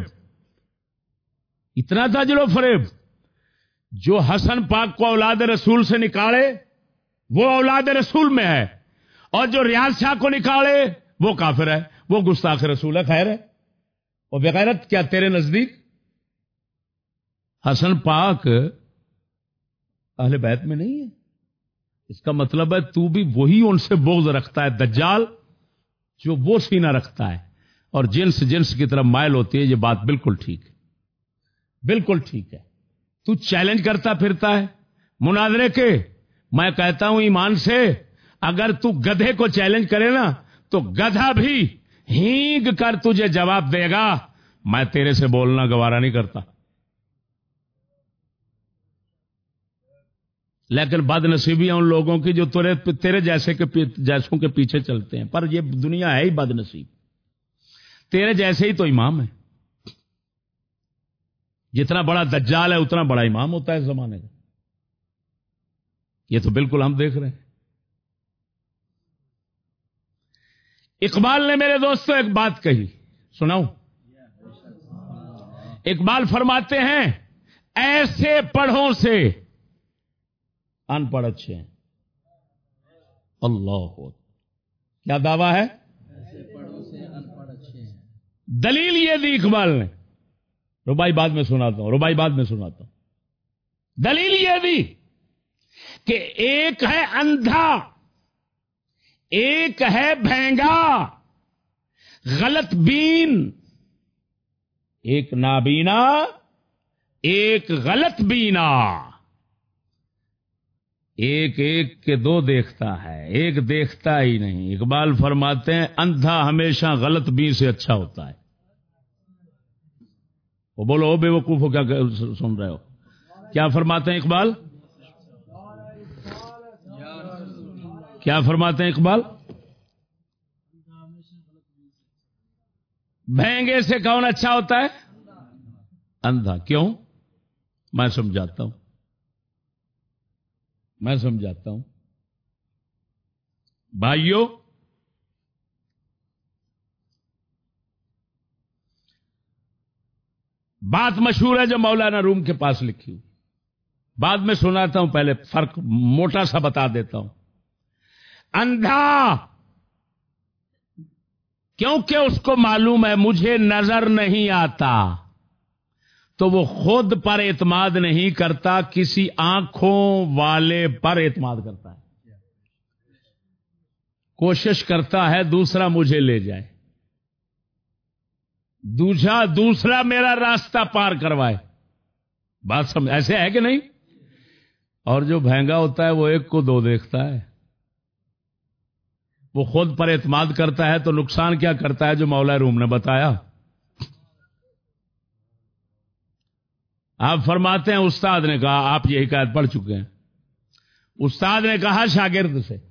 اتنا دجل و فریب۔ جو حسن پاک کو اولاد رسول سے نکالے، وہ اولاد رسول میں ہے۔ اور جو ریاض شاہ کو نکالے، وہ کافر ہے، وہ گستاخ رسول ہے، خیر ہے۔ وہ بغیرت، کیا تیرے نزدیک؟ حسن پاک اہل بیت میں نہیں ہے۔ اس کا مطلب ہے، تو بھی وہی ان سے بغض رکھتا ہے، دجال، جو وہ سینہ رکھتا ہے۔ اور جنس جنس کی طرف مائل ہوتی ہے، یہ بات بالکل ٹھیک ہے۔ بالکل ٹھیک ہے۔ تو چیلنج کرتا پھرتا ہے۔ مناظرے کے، میں کہتا ہوں ایمان سے، اگر تو گدھے کو چیلنج کرے نا، تو گدھا بھی ہینگ کر تجھے جواب دے گا۔ میں تیرے سے بولنا گوارا نہیں کرتا۔ لیکن بد نصیبیاں ان لوگوں کی جو تیرے تیرے جیسے کے جیسوں کے پیچھے چلتے ہیں۔ پر یہ دنیا ہے ہی بد نصیب تیرے جیسے ہی تو امام ہے۔ جتنا بڑا دجال ہے اتنا بڑا امام ہوتا ہے اس زمانے کا۔ یہ تو بالکل ہم دیکھ رہے ہیں۔ اقبال نے میرے دوستوں ایک بات کہی۔ سناؤ۔ اقبال فرماتے ہیں ایسے پڑھوں سے ان پڑھ اچھے ہیں۔ اللہ کیا دعویٰ ہے؟ دلیل یہ دی اقبال نے۔ ربائی بعد میں سناتا ہوں ربائی بعد میں سناتا ہوں۔ دلیل یہ دی کہ ایک ہے اندھا، ایک ہے بھینگا، غلط بین۔ ایک نابینا، ایک غلط بینا۔ ایک ایک کے دو دیکھتا ہے، ایک دیکھتا ہی نہیں۔ اقبال فرماتے ہیں، اندھا ہمیشہ غلط بی سے اچھا ہوتا ہے۔ وہ بولو بے وقوف ہو، کیا سن رہے ہو؟ کیا فرماتے ہیں اقبال؟ کیا فرماتے ہیں اقبال؟ بھینگے سے کون اچھا ہوتا ہے؟ اندھا۔ کیوں؟ میں سمجھاتا ہوں۔ میں سمجھاتا ہوں۔ بھائیوں بات مشہور ہے جو مولانا روم کے پاس لکھی بعد میں سناتا ہوں، پہلے فرق موٹا سا بتا دیتا ہوں۔ اندھا! کیونکہ اس کو معلوم ہے، مجھے نظر نہیں آتا۔ تو وہ خود پر اعتماد نہیں کرتا، کسی آنکھوں والے پر اعتماد کرتا ہے۔ کوشش کرتا ہے، دوسرا مجھے لے جائے۔ دوسرا دوسرا میرا راستہ پار کروائے۔ بات سمجھ ایسے ہے کہ نہیں؟ اور جو بہنگا ہوتا ہے وہ ایک کو دو دیکھتا ہے۔ وہ خود پر اعتماد کرتا ہے تو نقصان کیا کرتا ہے جو مولا روم نے بتایا؟ آپ فرماتے ہیں، استاد نے کہا، آپ یہ حکایت پڑھ چکے ہیں۔ استاد نے کہا، شاگرد سے۔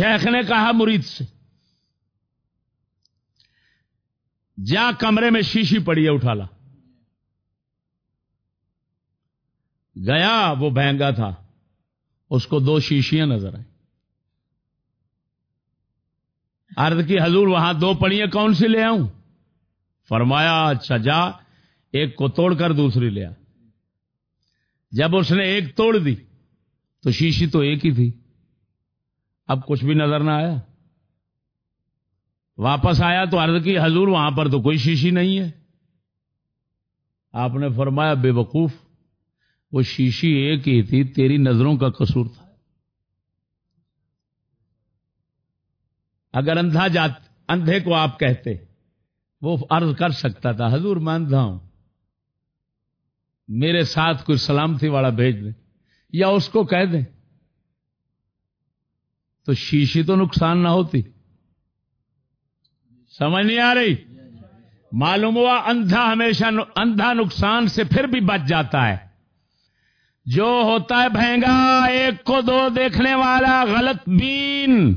شیخ نے کہا مرید سے، جا کمرے میں شیشی پڑی ہے، اٹھا لا۔ گیا، وہ بہنگا تھا، اس کو دو شیشیاں نظر آئیں۔ ارد کی، حضور وہاں دو پڑی کون سی لے آؤں؟ فرمایا اچھا جا، ایک کو توڑ کر دوسری لیا جب اس نے ایک توڑ دی، تو شیشی تو ایک ہی تھی۔ اب کچھ بھی نظر نہ آیا۔ واپس آیا تو عرض کی، حضور وہاں پر تو کوئی شیشی نہیں ہے۔ آپ نے فرمایا، بے وقوف، وہ شیشی ایک ہی تھی، تیری نظروں کا قصور تھا۔ اگر اندھا جات، اندھے کو آپ کہتے، وہ عرض کر سکتا تھا، حضور میں اندھا ہوں۔ میرے ساتھ کوئی سلامتی والا بھیج دیں، یا اس کو کہہ دیں۔ تو شیشی تو نقصان نہ ہوتی۔ سمجھ نہیں آ رہی؟ معلوم ہوا اندھا ہمیشہ اندھا نقصان سے پھر بھی بچ جاتا ہے۔ جو ہوتا ہے بہنگا ایک کو دو دیکھنے والا غلط بین۔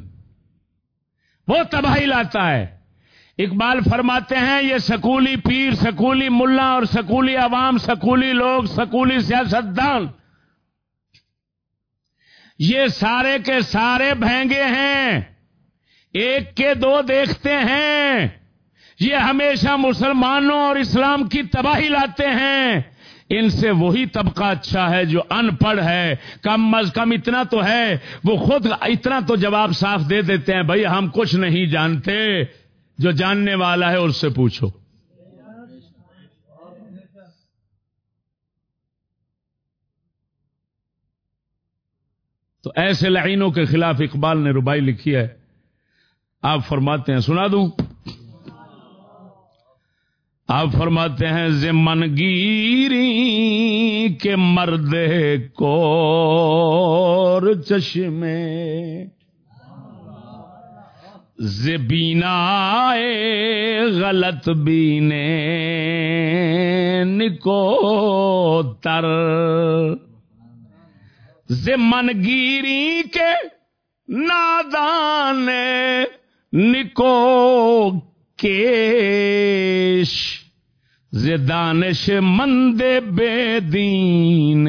وہ تباہی لاتا ہے۔ اقبال فرماتے ہیں، یہ سکولی پیر، سکولی ملا اور سکولی عوام، سکولی لوگ، سکولی سیاستدان۔ یہ سارے کے سارے بہنگے ہیں۔ ایک کے دو دیکھتے ہیں۔ یہ ہمیشہ مسلمانوں اور اسلام کی تباہی لاتے ہیں۔ ان سے وہی طبقہ اچھا ہے جو ان پڑھ ہے۔ کم از کم اتنا تو ہے۔ وہ خود اتنا تو جواب صاف دے دیتے ہیں بھائی ہم کچھ نہیں جانتے۔ جو جاننے والا ہے اس سے پوچھو۔ تو ایسے لائنوں کے خلاف اقبال نے ربائی لکھی ہے۔ آپ فرماتے ہیں، سنا دوں؟ آپ فرماتے ہیں زمن گیری کے مرد کو چشمے۔ زبینا غلط بینے نکو تر زمن گیری کے نادان نکو کیش زدانش مند بے دین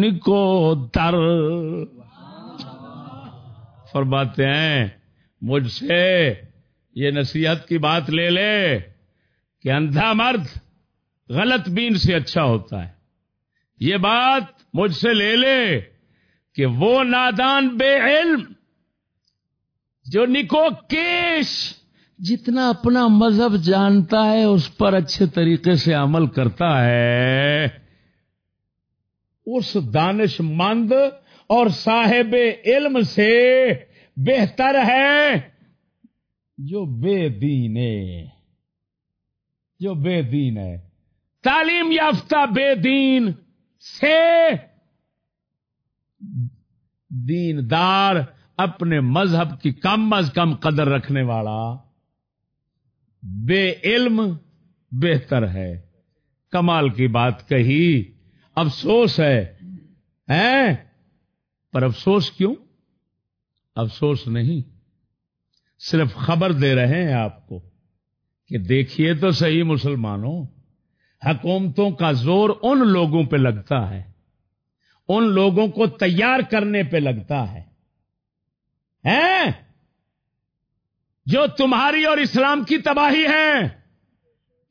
نکو تر فرماتے ہیں، مجھ سے یہ نصیحت کی بات لے لے کہ اندھا مرد غلط بین سے اچھا ہوتا ہے۔ یہ بات مجھ سے لے لے کہ وہ نادان بے علم جو نکو کیش جتنا اپنا مذہب جانتا ہے اس پر اچھے طریقے سے عمل کرتا ہے، اس دانش مند اور صاحب علم سے بہتر ہے جو بے دین ہے، جو بے دین ہے۔ تعلیم یافتہ بے دین سے دیندار اپنے مذہب کی کم از کم قدر رکھنے والا بے علم بہتر ہے۔ کمال کی بات کہی، افسوس ہے۔ پر افسوس کیوں؟ افسوس نہیں۔ صرف خبر دے رہے ہیں آپ کو کہ دیکھیے تو صحیح مسلمانوں حکومتوں کا زور ان لوگوں پہ لگتا ہے، ان لوگوں کو تیار کرنے پہ لگتا ہے۔ جو تمہاری اور اسلام کی تباہی ہے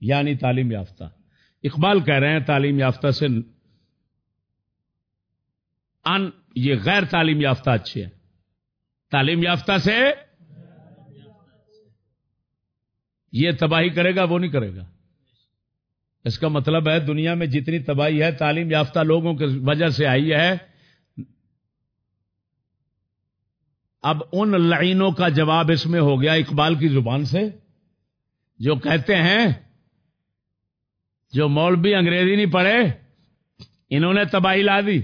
یعنی تعلیم یافتہ۔ اقبال کہہ رہے ہیں، تعلیم یافتہ سے ان، یہ غیر تعلیم یافتہ اچھے ہیں۔ تعلیم یافتہ سے یہ تباہی کرے گا، وہ نہیں کرے گا۔ اس کا مطلب ہے دنیا میں جتنی تباہی ہے، تعلیم یافتہ لوگوں کی وجہ سے آئی ہے۔ اب ان لائنوں کا جواب اس میں ہو گیا اقبال کی زبان سے، جو کہتے ہیں، جو مولوی انگریزی نہیں پڑھے، انہوں نے تباہی لا دی۔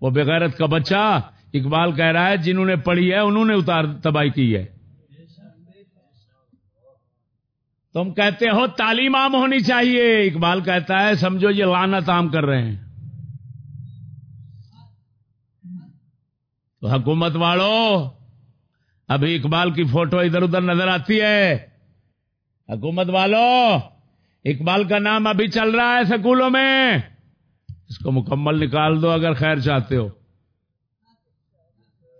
وہ بغیرت کا بچہ اقبال کہہ رہا ہے، جنہوں نے پڑھی ہے، انہوں نے اتار تباہی کی ہے۔ تم کہتے ہو تعلیم عام ہونی چاہیے۔ اقبال کہتا ہے، سمجھو یہ لانت عام کر رہے ہیں۔ تو حکومت والو، ابھی اقبال کی فوٹو ادھر ادھر نظر آتی ہے۔ حکومت والو، اقبال کا نام ابھی چل رہا ہے سکولوں میں۔ اس کو مکمل نکال دو اگر خیر چاہتے ہو۔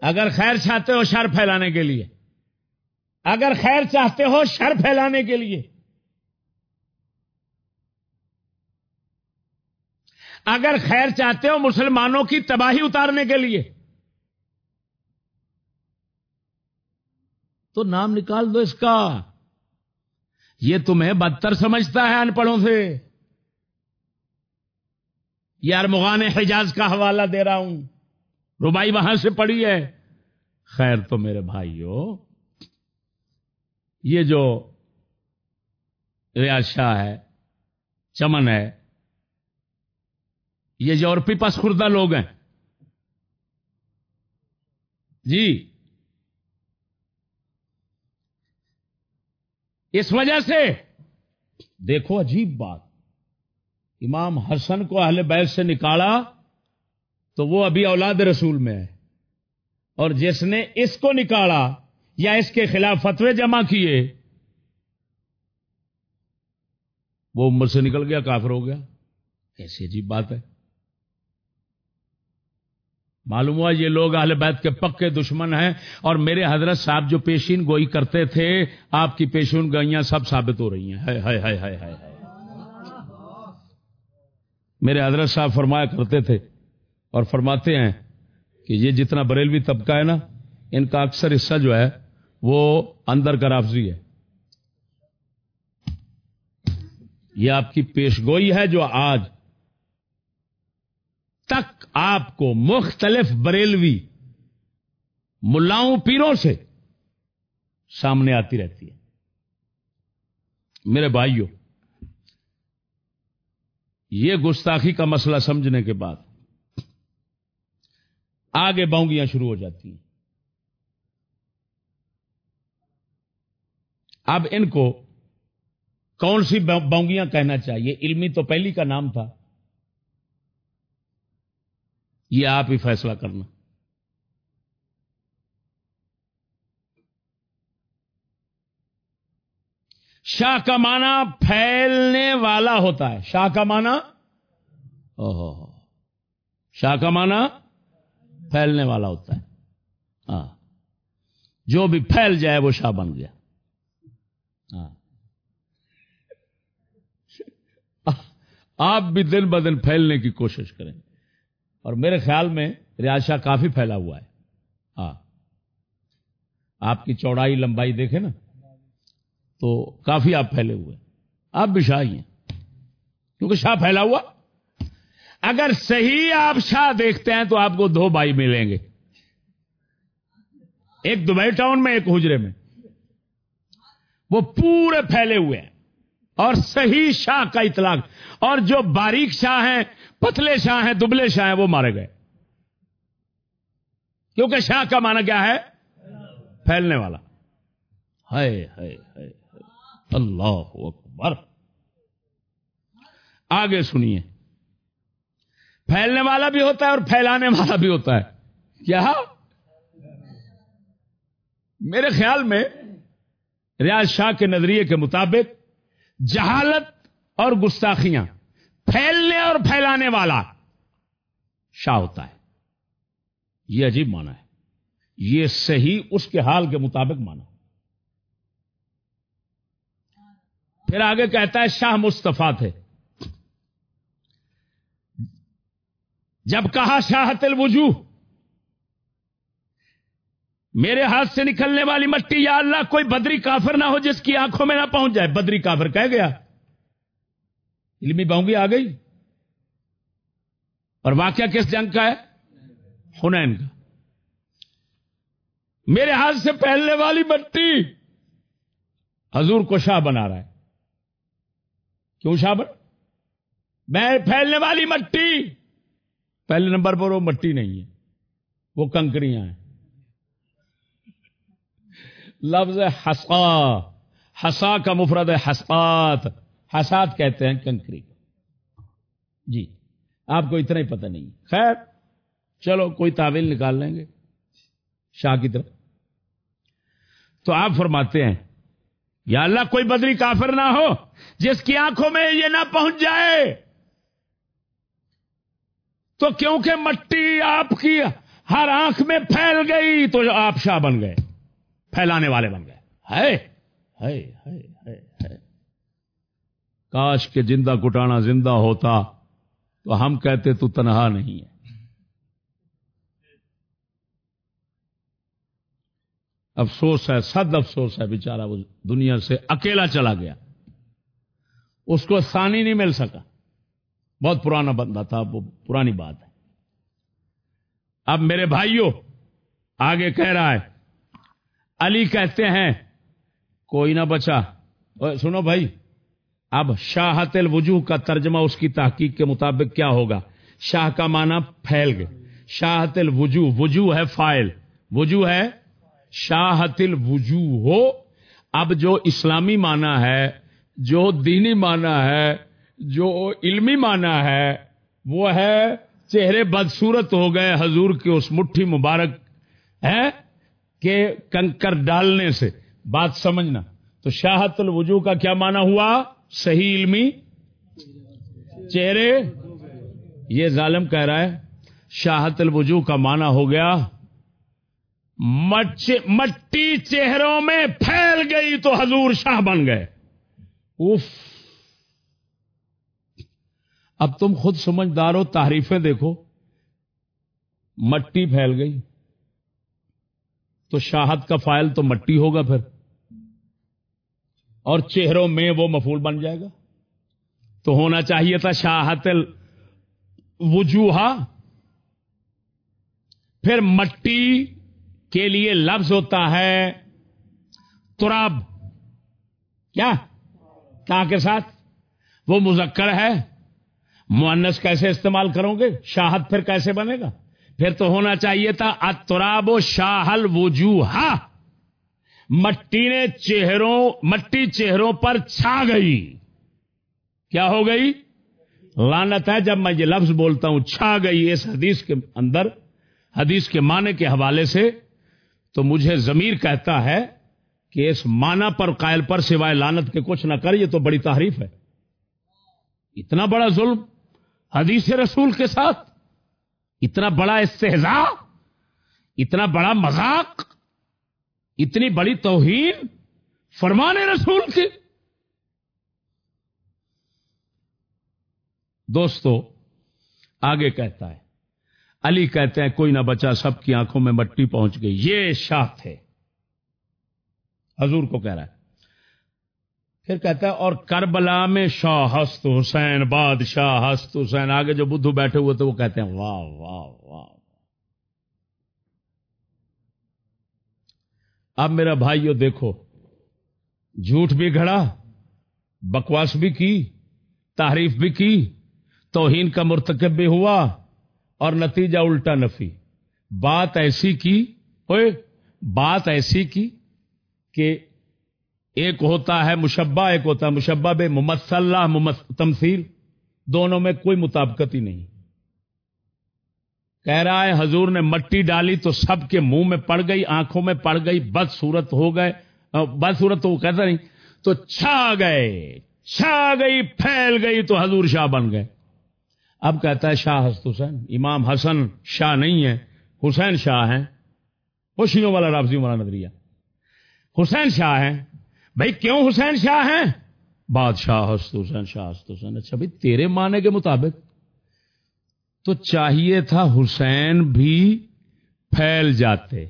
اگر خیر چاہتے ہو شر پھیلانے کے لیے۔ اگر خیر چاہتے ہو شر پھیلانے کے لیے۔ اگر خیر چاہتے ہو مسلمانوں کی تباہی اتارنے کے لیے۔ تو نام نکال دو اس کا۔ یہ تمہیں بدتر سمجھتا ہے ان پڑھوں سے۔ یار مغان حجاز کا حوالہ دے رہا ہوں۔ ربائی وہاں سے پڑی ہے۔ خیر تو میرے بھائیو یہ جو ریاض شاہ ہے، چمن ہے، یہ جو اور خوردہ لوگ ہیں۔ جی۔ اس وجہ سے دیکھو عجیب بات۔ امام حسن کو اہل بیت سے نکالا تو وہ ابھی اولاد رسول میں ہے۔ اور جس نے اس کو نکالا یا اس کے خلاف فتوے جمع کیے؟ وہ عمر سے نکل گیا، کافر ہو گیا۔ ایسی عجیب بات ہے۔ معلوم ہوا یہ لوگ اہل بیت کے پکے دشمن ہیں اور میرے حضرت صاحب جو پیشین گوئی کرتے تھے، آپ کی پیشین گوئیاں سب ثابت ہو رہی ہیں۔ میرے حضرت صاحب فرمایا کرتے تھے اور فرماتے ہیں کہ یہ جتنا بریلوی طبقہ ہے نا، ان کا اکثر حصہ جو ہے وہ اندر کا رافضی ہے۔ یہ آپ کی پیشگوئی ہے جو آج تک آپ کو مختلف بریلوی ملاؤں پیروں سے سامنے آتی رہتی ہے۔ میرے بھائیوں، یہ گستاخی کا مسئلہ سمجھنے کے بعد آگے بونگیاں شروع ہو جاتی ہیں۔ اب ان کو کون سی بونگیاں کہنا چاہیے؟ علمی تو پہلی کا نام تھا۔ یہ آپ ہی فیصلہ کرنا۔ شاہ کا معنی پھیلنے والا ہوتا ہے۔ شاہ کا معنی؟ شاہ کا معنی پھیلنے والا ہوتا ہے۔ ہاں۔ جو بھی پھیل جائے وہ شاہ بن گیا۔ ہاں ہاں۔ آپ بھی دن ب دن پھیلنے کی کوشش کریں۔ اور میرے خیال میں ریاض شاہ کافی پھیلا ہوا ہے۔ ہاں۔ آپ کی چوڑائی لمبائی دیکھیں نا، تو کافی آپ پھیلے ہوئے آپ بھی شاہ ہی ہیں۔ کیونکہ شاہ پھیلا ہوا۔ اگر صحیح آپ شاہ دیکھتے ہیں تو آپ کو دو بھائی ملیں گے۔ ایک دبئی ٹاؤن میں، ایک حجرے میں۔ وہ پورے پھیلے ہوئے ہیں اور صحیح شاہ کا اطلاق اور جو باریک شاہ ہیں، پتلے شاہ ہیں، دبلے شاہ ہیں، وہ مارے گئے۔ کیونکہ شاہ کا معنی کیا ہے؟ پھیلنے والا۔ ہے اللہ اکبر۔ آگے سنیے۔ پھیلنے والا بھی ہوتا ہے اور پھیلانے والا بھی ہوتا ہے۔ کیا؟ میرے خیال میں ریاض شاہ کے نظریے کے مطابق جہالت اور گستاخیاں پھیلنے اور پھیلانے والا شاہ ہوتا ہے۔ یہ عجیب مانا ہے۔ یہ صحیح اس کے حال کے مطابق مانا پھر آگے کہتا ہے شاہ مستفا تھے۔ جب کہا شاہ تل میرے ہاتھ سے نکلنے والی مٹی، یا اللہ، کوئی بدری کافر نہ ہو جس کی آنکھوں میں نہ پہنچ جائے۔ بدری کافر کہہ گیا۔ علمی باؤنگی آ گئی۔ اور واقعہ کس جنگ کا ہے؟ حنین کا۔ میرے ہاتھ سے پہلنے والی مٹی۔ حضور کو شاہ بنا رہا ہے۔ کیوں شاہ بن؟ میں پھیلنے والی مٹی۔ پہلے نمبر پر وہ مٹی نہیں ہے۔ وہ کنکریاں ہیں۔ لفظ ہسا ہسا کا مفرد ہے حسات حسات کہتے ہیں کنکری جی آپ کو اتنا ہی پتہ نہیں۔ خیر، چلو کوئی تعویل نکال لیں گے شاہ کی طرف۔ تو آپ فرماتے ہیں، یا اللہ کوئی بدری کافر نہ ہو، جس کی آنکھوں میں یہ نہ پہنچ جائے۔ تو کیونکہ مٹی آپ کی ہر آنکھ میں پھیل گئی، تو آپ شاہ بن گئے۔ پھیلانے والے بن گئے۔ ہے کاش کے زندہ کٹانا زندہ ہوتا تو ہم کہتے تو تنہا نہیں ہے۔ افسوس ہے، سد افسوس ہے بیچارہ، وہ دنیا سے اکیلا چلا گیا۔ اس کو ثانی نہیں مل سکا۔ بہت پرانا بندہ تھا، وہ پرانی بات ہے۔ اب میرے بھائیوں آگے کہہ رہا ہے علی کہتے ہیں، کوئی نہ بچا۔ سنو بھائی، اب شاہت الوجوہ کا ترجمہ اس کی تحقیق کے مطابق کیا ہوگا؟ شاہ کا معنی پھیل گئے۔ شاہت الوجوہ، وجوہ ہے فائل۔ وجوہ ہے شاہت الوجوہ ہو۔ اب جو اسلامی معنی ہے، جو دینی معنی ہے، جو علمی معنی ہے، وہ ہے چہرے بدسورت ہو گئے۔ حضور کے اس مٹھی مبارک ہے کہ کنکر ڈالنے سے، بات سمجھنا۔ تو شاہت الوجو کا کیا معنی ہوا؟ صحیح علمی چہرے۔ یہ ظالم کہہ رہا ہے، شاہت الوجو کا معنی ہو گیا مٹی چہروں میں پھیل گئی تو حضور شاہ بن گئے۔ اف اب تم خود سمجھدار ہو تعریفیں دیکھو۔ مٹی پھیل گئی۔ تو شاہد کا فائل تو مٹی ہوگا پھر۔ اور چہروں میں وہ مفول بن جائے گا۔ تو ہونا چاہیے تھا شاہت وجوہا۔ پھر مٹی کے لیے لفظ ہوتا ہے تراب۔ کیا؟ کے ساتھ۔ وہ مذکر ہے۔ مونس کیسے استعمال کرو گے؟ شاہد پھر کیسے بنے گا؟ پھر تو ہونا چاہیے تھا اتراب و شاہل وجوہ مٹی نے چہروں، مٹی چہروں پر چھا گئی۔ کیا ہو گئی؟ لانت ہے جب میں یہ لفظ بولتا ہوں، چھا گئی اس حدیث کے اندر، حدیث کے معنی کے حوالے سے۔ تو مجھے ضمیر کہتا ہے کہ اس معنی پر قائل پر سوائے لانت کے کچھ نہ کر، یہ تو بڑی تعریف ہے۔ اتنا بڑا ظلم حدیث رسول کے ساتھ۔ اتنا بڑا استحزا اتنا بڑا مذاق، اتنی بڑی توہین فرمان رسول کی۔ دوستو، آگے کہتا ہے، علی کہتے ہیں، کوئی نہ بچا، سب کی آنکھوں میں مٹی پہنچ گئی۔ یہ شاہ تھے۔ حضور کو کہہ رہا ہے۔ پھر کہتا ہے، اور کربلا میں شاہ ہست حسین، بادشاہ ہست حسین، آگے جو بدھو بیٹھے ہوئے تو وہ کہتے ہیں، واہ واہ واہ اب میرا بھائیو دیکھو، جھوٹ بھی گھڑا، بکواس بھی کی تعریف بھی کی، توہین کا مرتکب بھی ہوا، اور نتیجہ الٹا نفی۔ بات ایسی کی اوے بات ایسی کی کہ ایک ہوتا ہے مشبہ، ایک ہوتا ہے مشبہ بے ممثلہ تمثیل، دونوں میں کوئی مطابقت ہی نہیں۔ کہہ رہا ہے حضور نے مٹی ڈالی تو سب کے منہ میں پڑ گئی، آنکھوں میں پڑ گئی بد صورت ہو گئے۔ بد صورت تو وہ کہتا نہیں، تو چھا گئے، چھا گئی، پھیل گئی تو حضور شاہ بن گئے۔ اب کہتا ہے شاہ ہست حسین، امام حسن شاہ نہیں ہے، حسین شاہ ہیں۔ خوشیوں والا رابطی والا نظریہ۔ حسین شاہ ہیں۔ بھائی کیوں حسین شاہ ہیں؟ بادشاہ ہست، حسین شاہ ہست، حسین اچھا بھائی، تیرے معنی کے مطابق تو چاہیے تھا حسین بھی پھیل جاتے،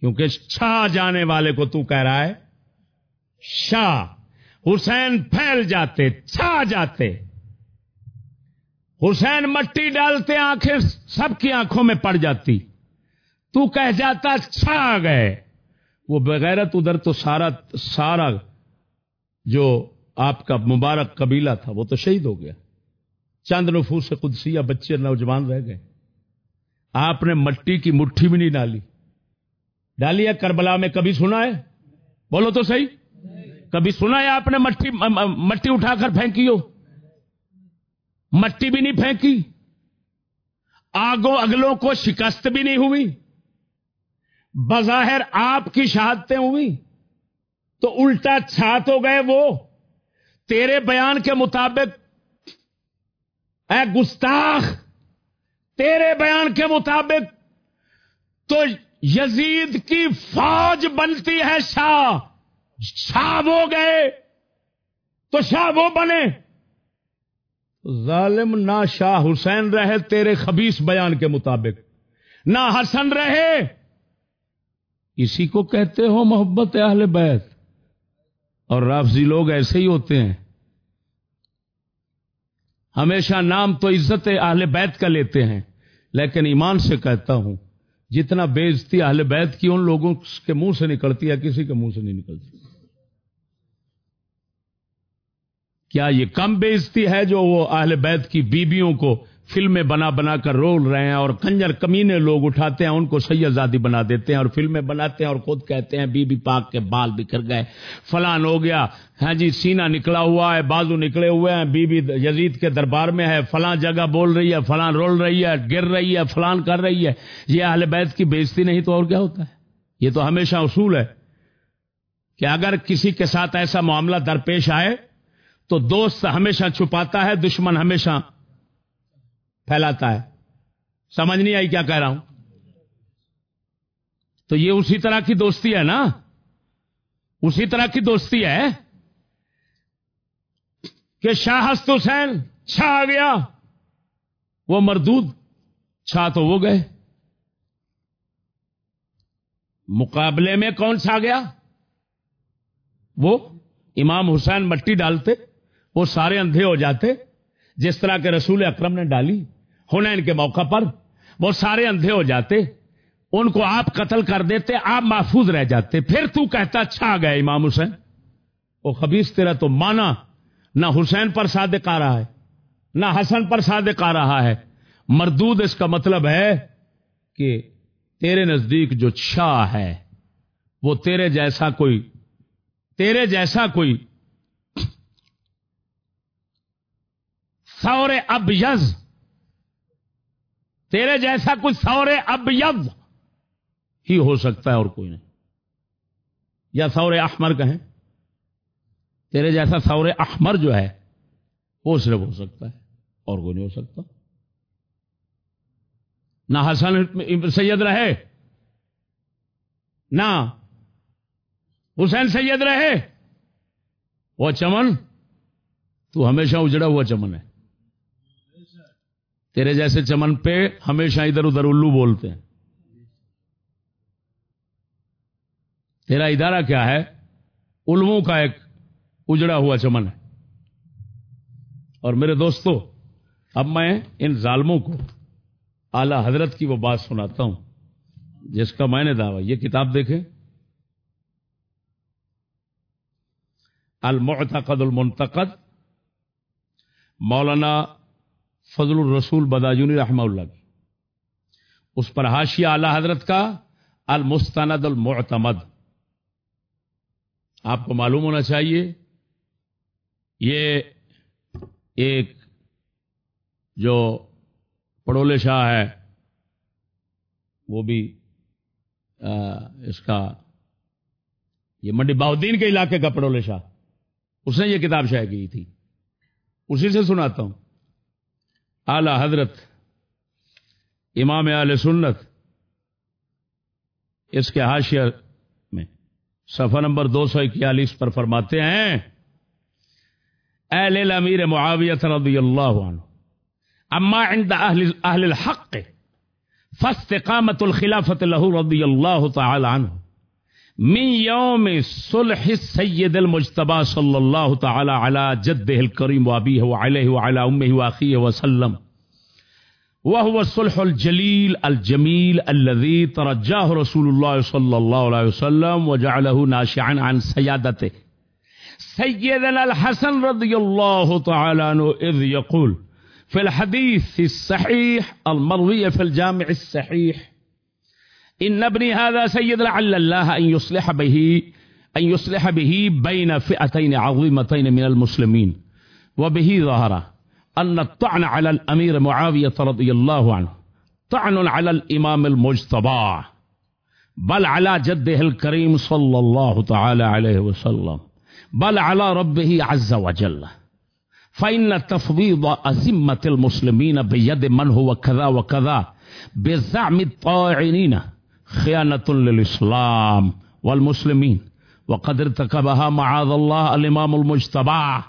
کیونکہ چھا جانے والے کو تو کہہ رہا ہے، شاہ، حسین پھیل جاتے، چھا جاتے۔ حسین مٹی ڈالتے، آنکھیں سب کی آنکھوں میں پڑ جاتی۔ تو کہہ جاتا، چھا گئے۔ وہ بغیرت ادھر تو سارا سارا جو آپ کا مبارک قبیلہ تھا، وہ تو شہید ہو گیا۔ چند نفوس سے قدسیہ بچے نوجوان رہ گئے۔ آپ نے مٹی کی مٹھی بھی نہیں ڈالی۔ ڈالی ہے کربلا میں کبھی سنا ہے؟ بولو تو صحیح۔ کبھی سنا ہے آپ نے مٹی مٹی اٹھا کر پھینکی ہو؟ مٹی بھی نہیں پھینکی۔ آگوں اگلوں کو شکست بھی نہیں ہوئی۔ بظاہر آپ کی شہادتیں ہوئی تو الٹا چھات ہو گئے وہ۔ تیرے بیان کے مطابق، اے گستاخ، تیرے بیان کے مطابق تو یزید کی فوج بنتی ہے شاہ۔ شاہ وہ گئے تو شاہ وہ بنے۔ ظالم نہ شاہ حسین رہے تیرے خبیص بیان کے مطابق، نہ حسن رہے اسی کو کہتے ہو محبت اہل بیت۔ اور رافضی لوگ ایسے ہی ہوتے ہیں۔ ہمیشہ نام تو عزت اہل بیت کا لیتے ہیں، لیکن ایمان سے کہتا ہوں، جتنا بےزتی اہل بیت کی ان لوگوں کے منہ سے نکلتی ہے، کسی کے منہ سے نہیں نکلتی۔ کیا یہ کم بےزتی ہے جو وہ اہل بیت کی بیبیوں کو فلمیں بنا بنا کر رول رہے ہیں اور کنجر کمینے لوگ اٹھاتے ہیں، ان کو سیازادی بنا دیتے ہیں اور فلمیں بناتے ہیں اور خود کہتے ہیں، بی بی پاک کے بال بکھر گئے، فلان ہو گیا ہاں جی سینہ نکلا ہوا ہے، بازو نکلے ہوئے ہیں، بی بی یزید کے دربار میں ہے، فلاں جگہ بول رہی ہے، فلاں رول رہی ہے، گر رہی ہے، فلان کر رہی ہے، یہ اہل بیت کی بےزتی نہیں تو اور کیا ہوتا ہے؟ یہ تو ہمیشہ اصول ہے کہ اگر کسی کے ساتھ ایسا معاملہ درپیش آئے تو دوست ہمیشہ چھپاتا ہے، دشمن ہمیشہ پھیلاتا ہے۔ سمجھ نہیں آئی کیا کہہ رہا ہوں۔ تو یہ اسی طرح کی دوستی ہے نا؟ اسی طرح کی دوستی ہے کہ شاہ ہست حسین چھا گیا، وہ مردود چھا تو وہ گئے۔ مقابلے میں کون چھا گیا؟ وہ امام حسین مٹی ڈالتے، وہ سارے اندھے ہو جاتے، جس طرح کے رسول اکرم نے ڈالی۔ ہنین کے موقع پر وہ سارے اندھے ہو جاتے، ان کو آپ قتل کر دیتے، آپ محفوظ رہ جاتے، پھر تو کہتا اچھا گئے امام حسین۔ وہ خبیص، تیرا تو مانا نہ حسین پر صادق آ رہا ہے، نہ حسن پر صادق آ رہا ہے۔ مردود اس کا مطلب ہے کہ تیرے نزدیک جو چھا ہے، وہ تیرے جیسا کوئی، تیرے جیسا کوئی سور اب یز تیرے جیسا کچھ سورے اب ہی ہو سکتا ہے اور کوئی نہیں۔ یا سور احمر کہیں۔ تیرے جیسا سور احمر جو ہے، وہ صرف ہو سکتا ہے اور کوئی نہیں ہو سکتا۔ نہ حسن سید رہے، نہ حسین سید رہے۔ وہ چمن، تو ہمیشہ اجڑا ہوا چمن ہے۔ تیرے جیسے چمن پہ ہمیشہ ادھر ادھر الو بولتے ہیں۔ تیرا ادارہ کیا ہے؟ الووں کا ایک اجڑا ہوا چمن ہے۔ اور میرے دوستو، اب میں ان ظالموں کو اعلی حضرت کی وہ بات سناتا ہوں، جس کا میں نے دعوی۔ یہ کتاب دیکھیں۔ المعتقد المنتقد، مولانا فضل الرسول بداجونی رحمہ اللہ کی۔ اس پر حاشیہ اعلی حضرت کا المستند المعتمد۔ آپ کو معلوم ہونا چاہیے، یہ ایک جو پڑولے شاہ ہے، وہ بھی اس کا، یہ منڈی باؤدین کے علاقے کا پڑولے شاہ۔ اس نے یہ کتاب شائع کی تھی۔ اسی سے سناتا ہوں۔ اعلی حضرت امام علیہ سنت اس کے حاشیہ میں صفحہ نمبر دو سو اکیالیس پر فرماتے ہیں اہل امیر معاویت رضی اللہ عنہ اما عند اہل, اہل الحق فاستقامت الخلافت له رضی اللہ تعالی عنہ۔ من یوم صلح السید المجتبى صلی اللہ تعالی علی جدہ الکریم وابیہ وعلیہ وعلی امہ واخیہ وسلم وهو الصلح الجلیل الجمیل الذي ترجاه رسول الله صلی اللہ علیہ وسلم وجعله ناشعا عن سیادته سيدنا الحسن رضي الله تعالى عنه إذ يقول في الحديث الصحيح المروي في الجامع الصحيح إن ابني هذا سيد لعل الله أن يصلح به أن يصلح به بين فئتين عظيمتين من المسلمين. وبه ظهر أن الطعن على الأمير معاوية رضي الله عنه طعن على الإمام المجتبى بل على جده الكريم صلى الله تعالى عليه وسلم بل على ربه عز وجل. فإن تفويض أزمة المسلمين بيد من هو كذا وكذا بزعم الطاعنين خيانة للإسلام والمسلمين وقد ارتكبها معاذ الله الإمام المجتبى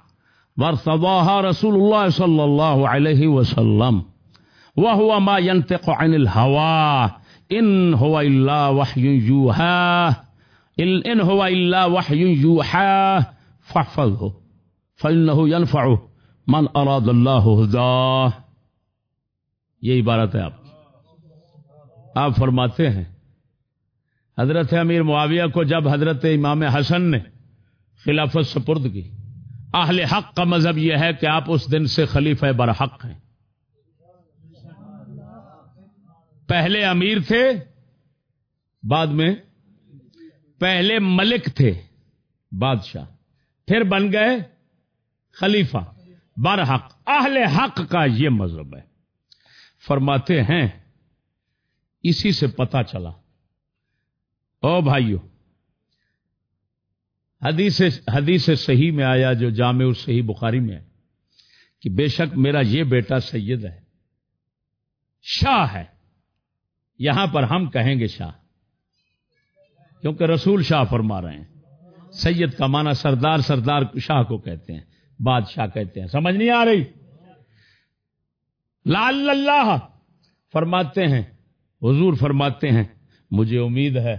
وارتضاها رسول الله صلى الله عليه وسلم. وهو ما ينطق عن الهوى. إن هو إلا وحي يوحى إن هو إلا وحي يوحى فاحفظه. فإنه ينفعه من أراد الله هداه. یہ عبارت ہے آپ. آپ فرماتے ہیں حضرت امیر معاویہ کو جب حضرت امام حسن نے خلافت سپرد کی، اہل حق کا مذہب یہ ہے کہ آپ اس دن سے خلیفہ برحق ہیں۔ پہلے امیر تھے، بعد میں پہلے ملک تھے، بادشاہ۔ پھر بن گئے خلیفہ برحق۔ اہل حق کا یہ مذہب ہے۔ فرماتے ہیں، اسی سے پتا چلا او بھائیو، حدیث حدیث صحیح میں آیا جو جامع صحیح بخاری میں ہے کہ بے شک میرا یہ بیٹا سید ہے، شاہ ہے، یہاں پر ہم کہیں گے شاہ، کیونکہ رسول شاہ فرما رہے ہیں۔ سید کا معنی سردار سردار شاہ کو کہتے ہیں، بادشاہ کہتے ہیں۔ سمجھ نہیں آ رہی؟ لال اللہ فرماتے ہیں، حضور فرماتے ہیں، مجھے امید ہے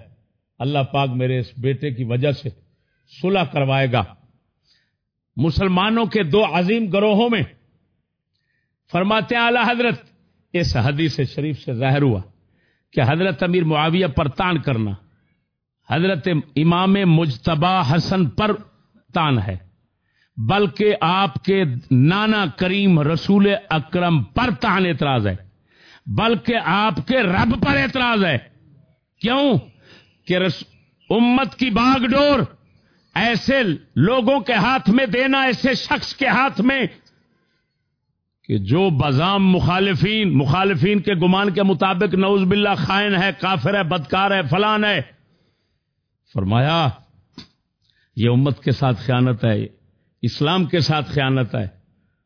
اللہ پاک میرے اس بیٹے کی وجہ سے صلح کروائے گا۔ مسلمانوں کے دو عظیم گروہوں میں فرماتے ہیں، اعلی حضرت، اس حدیث شریف سے ظاہر ہوا کہ حضرت امیر معاویہ پر تان کرنا حضرت امام مجتبہ حسن پر تان ہے، بلکہ آپ کے نانا کریم رسول اکرم پر تان اعتراض ہے، بلکہ آپ کے رب پر اعتراض ہے۔ کیوں؟ کہ رس امت کی باغ ڈور ایسے لوگوں کے ہاتھ میں دینا، ایسے شخص کے ہاتھ میں کہ جو بزام مخالفین مخالفین کے گمان کے مطابق نوز باللہ خائن ہے، کافر ہے، بدکار ہے، فلان ہے۔ فرمایا، یہ امت کے ساتھ خیانت ہے، اسلام کے ساتھ خیانت ہے،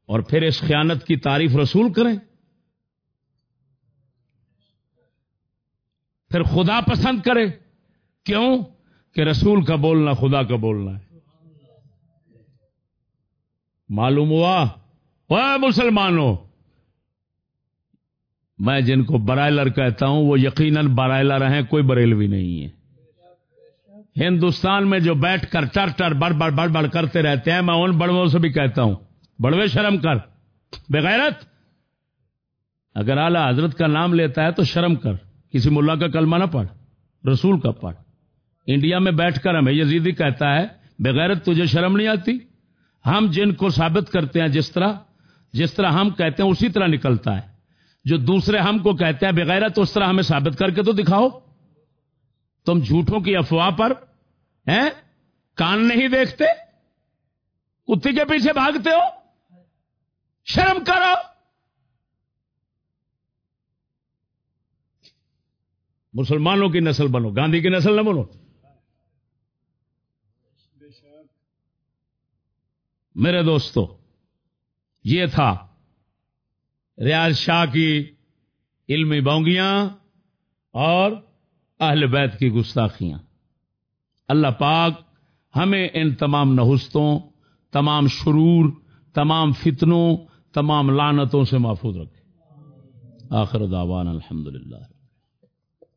اور پھر اس خیانت کی تعریف رسول کریں۔ پھر خدا پسند کرے۔ کیوں کہ رسول کا بولنا خدا کا بولنا ہے؟ معلوم ہوا؟ وہ مسلمانوں، میں جن کو برائلر کہتا ہوں، وہ یقیناً برائلر ہیں، کوئی بریلوی نہیں ہے۔ ہندوستان میں جو بیٹھ کر ٹر ٹر بڑ بڑ بڑ بڑ کرتے رہتے ہیں، میں ان بڑووں سے بھی کہتا ہوں۔ بڑوے شرم کر، بغیرت۔ اگر اعلی حضرت کا نام لیتا ہے تو شرم کر، کسی ملا کا کلمہ نہ پڑھ، رسول کا پڑھ۔ انڈیا میں بیٹھ کر ہمیں یزیدی کہتا ہے، بغیرت تجھے شرم نہیں آتی؟ ہم جن کو ثابت کرتے ہیں جس طرح جس طرح ہم کہتے ہیں، اسی طرح نکلتا ہے۔ جو دوسرے ہم کو کہتے ہیں، بغیرت اس طرح ہمیں ثابت کر کے تو دکھاؤ۔ تم جھوٹوں کی افواہ پر، ہیں؟ کان نہیں دیکھتے؟ کتے کے پیچھے بھاگتے ہو؟ شرم کرو۔ مسلمانوں کی نسل بنو، گاندھی کی نسل نہ بنو۔ میرے دوستو، یہ تھا ریاض شاہ کی علمی بونگیاں اور اہل بیت کی گستاخیاں۔ اللہ پاک ہمیں ان تمام نحستوں، تمام شرور، تمام فتنوں، تمام لانتوں سے محفوظ رکھے۔ آخر دعوان الحمد للہ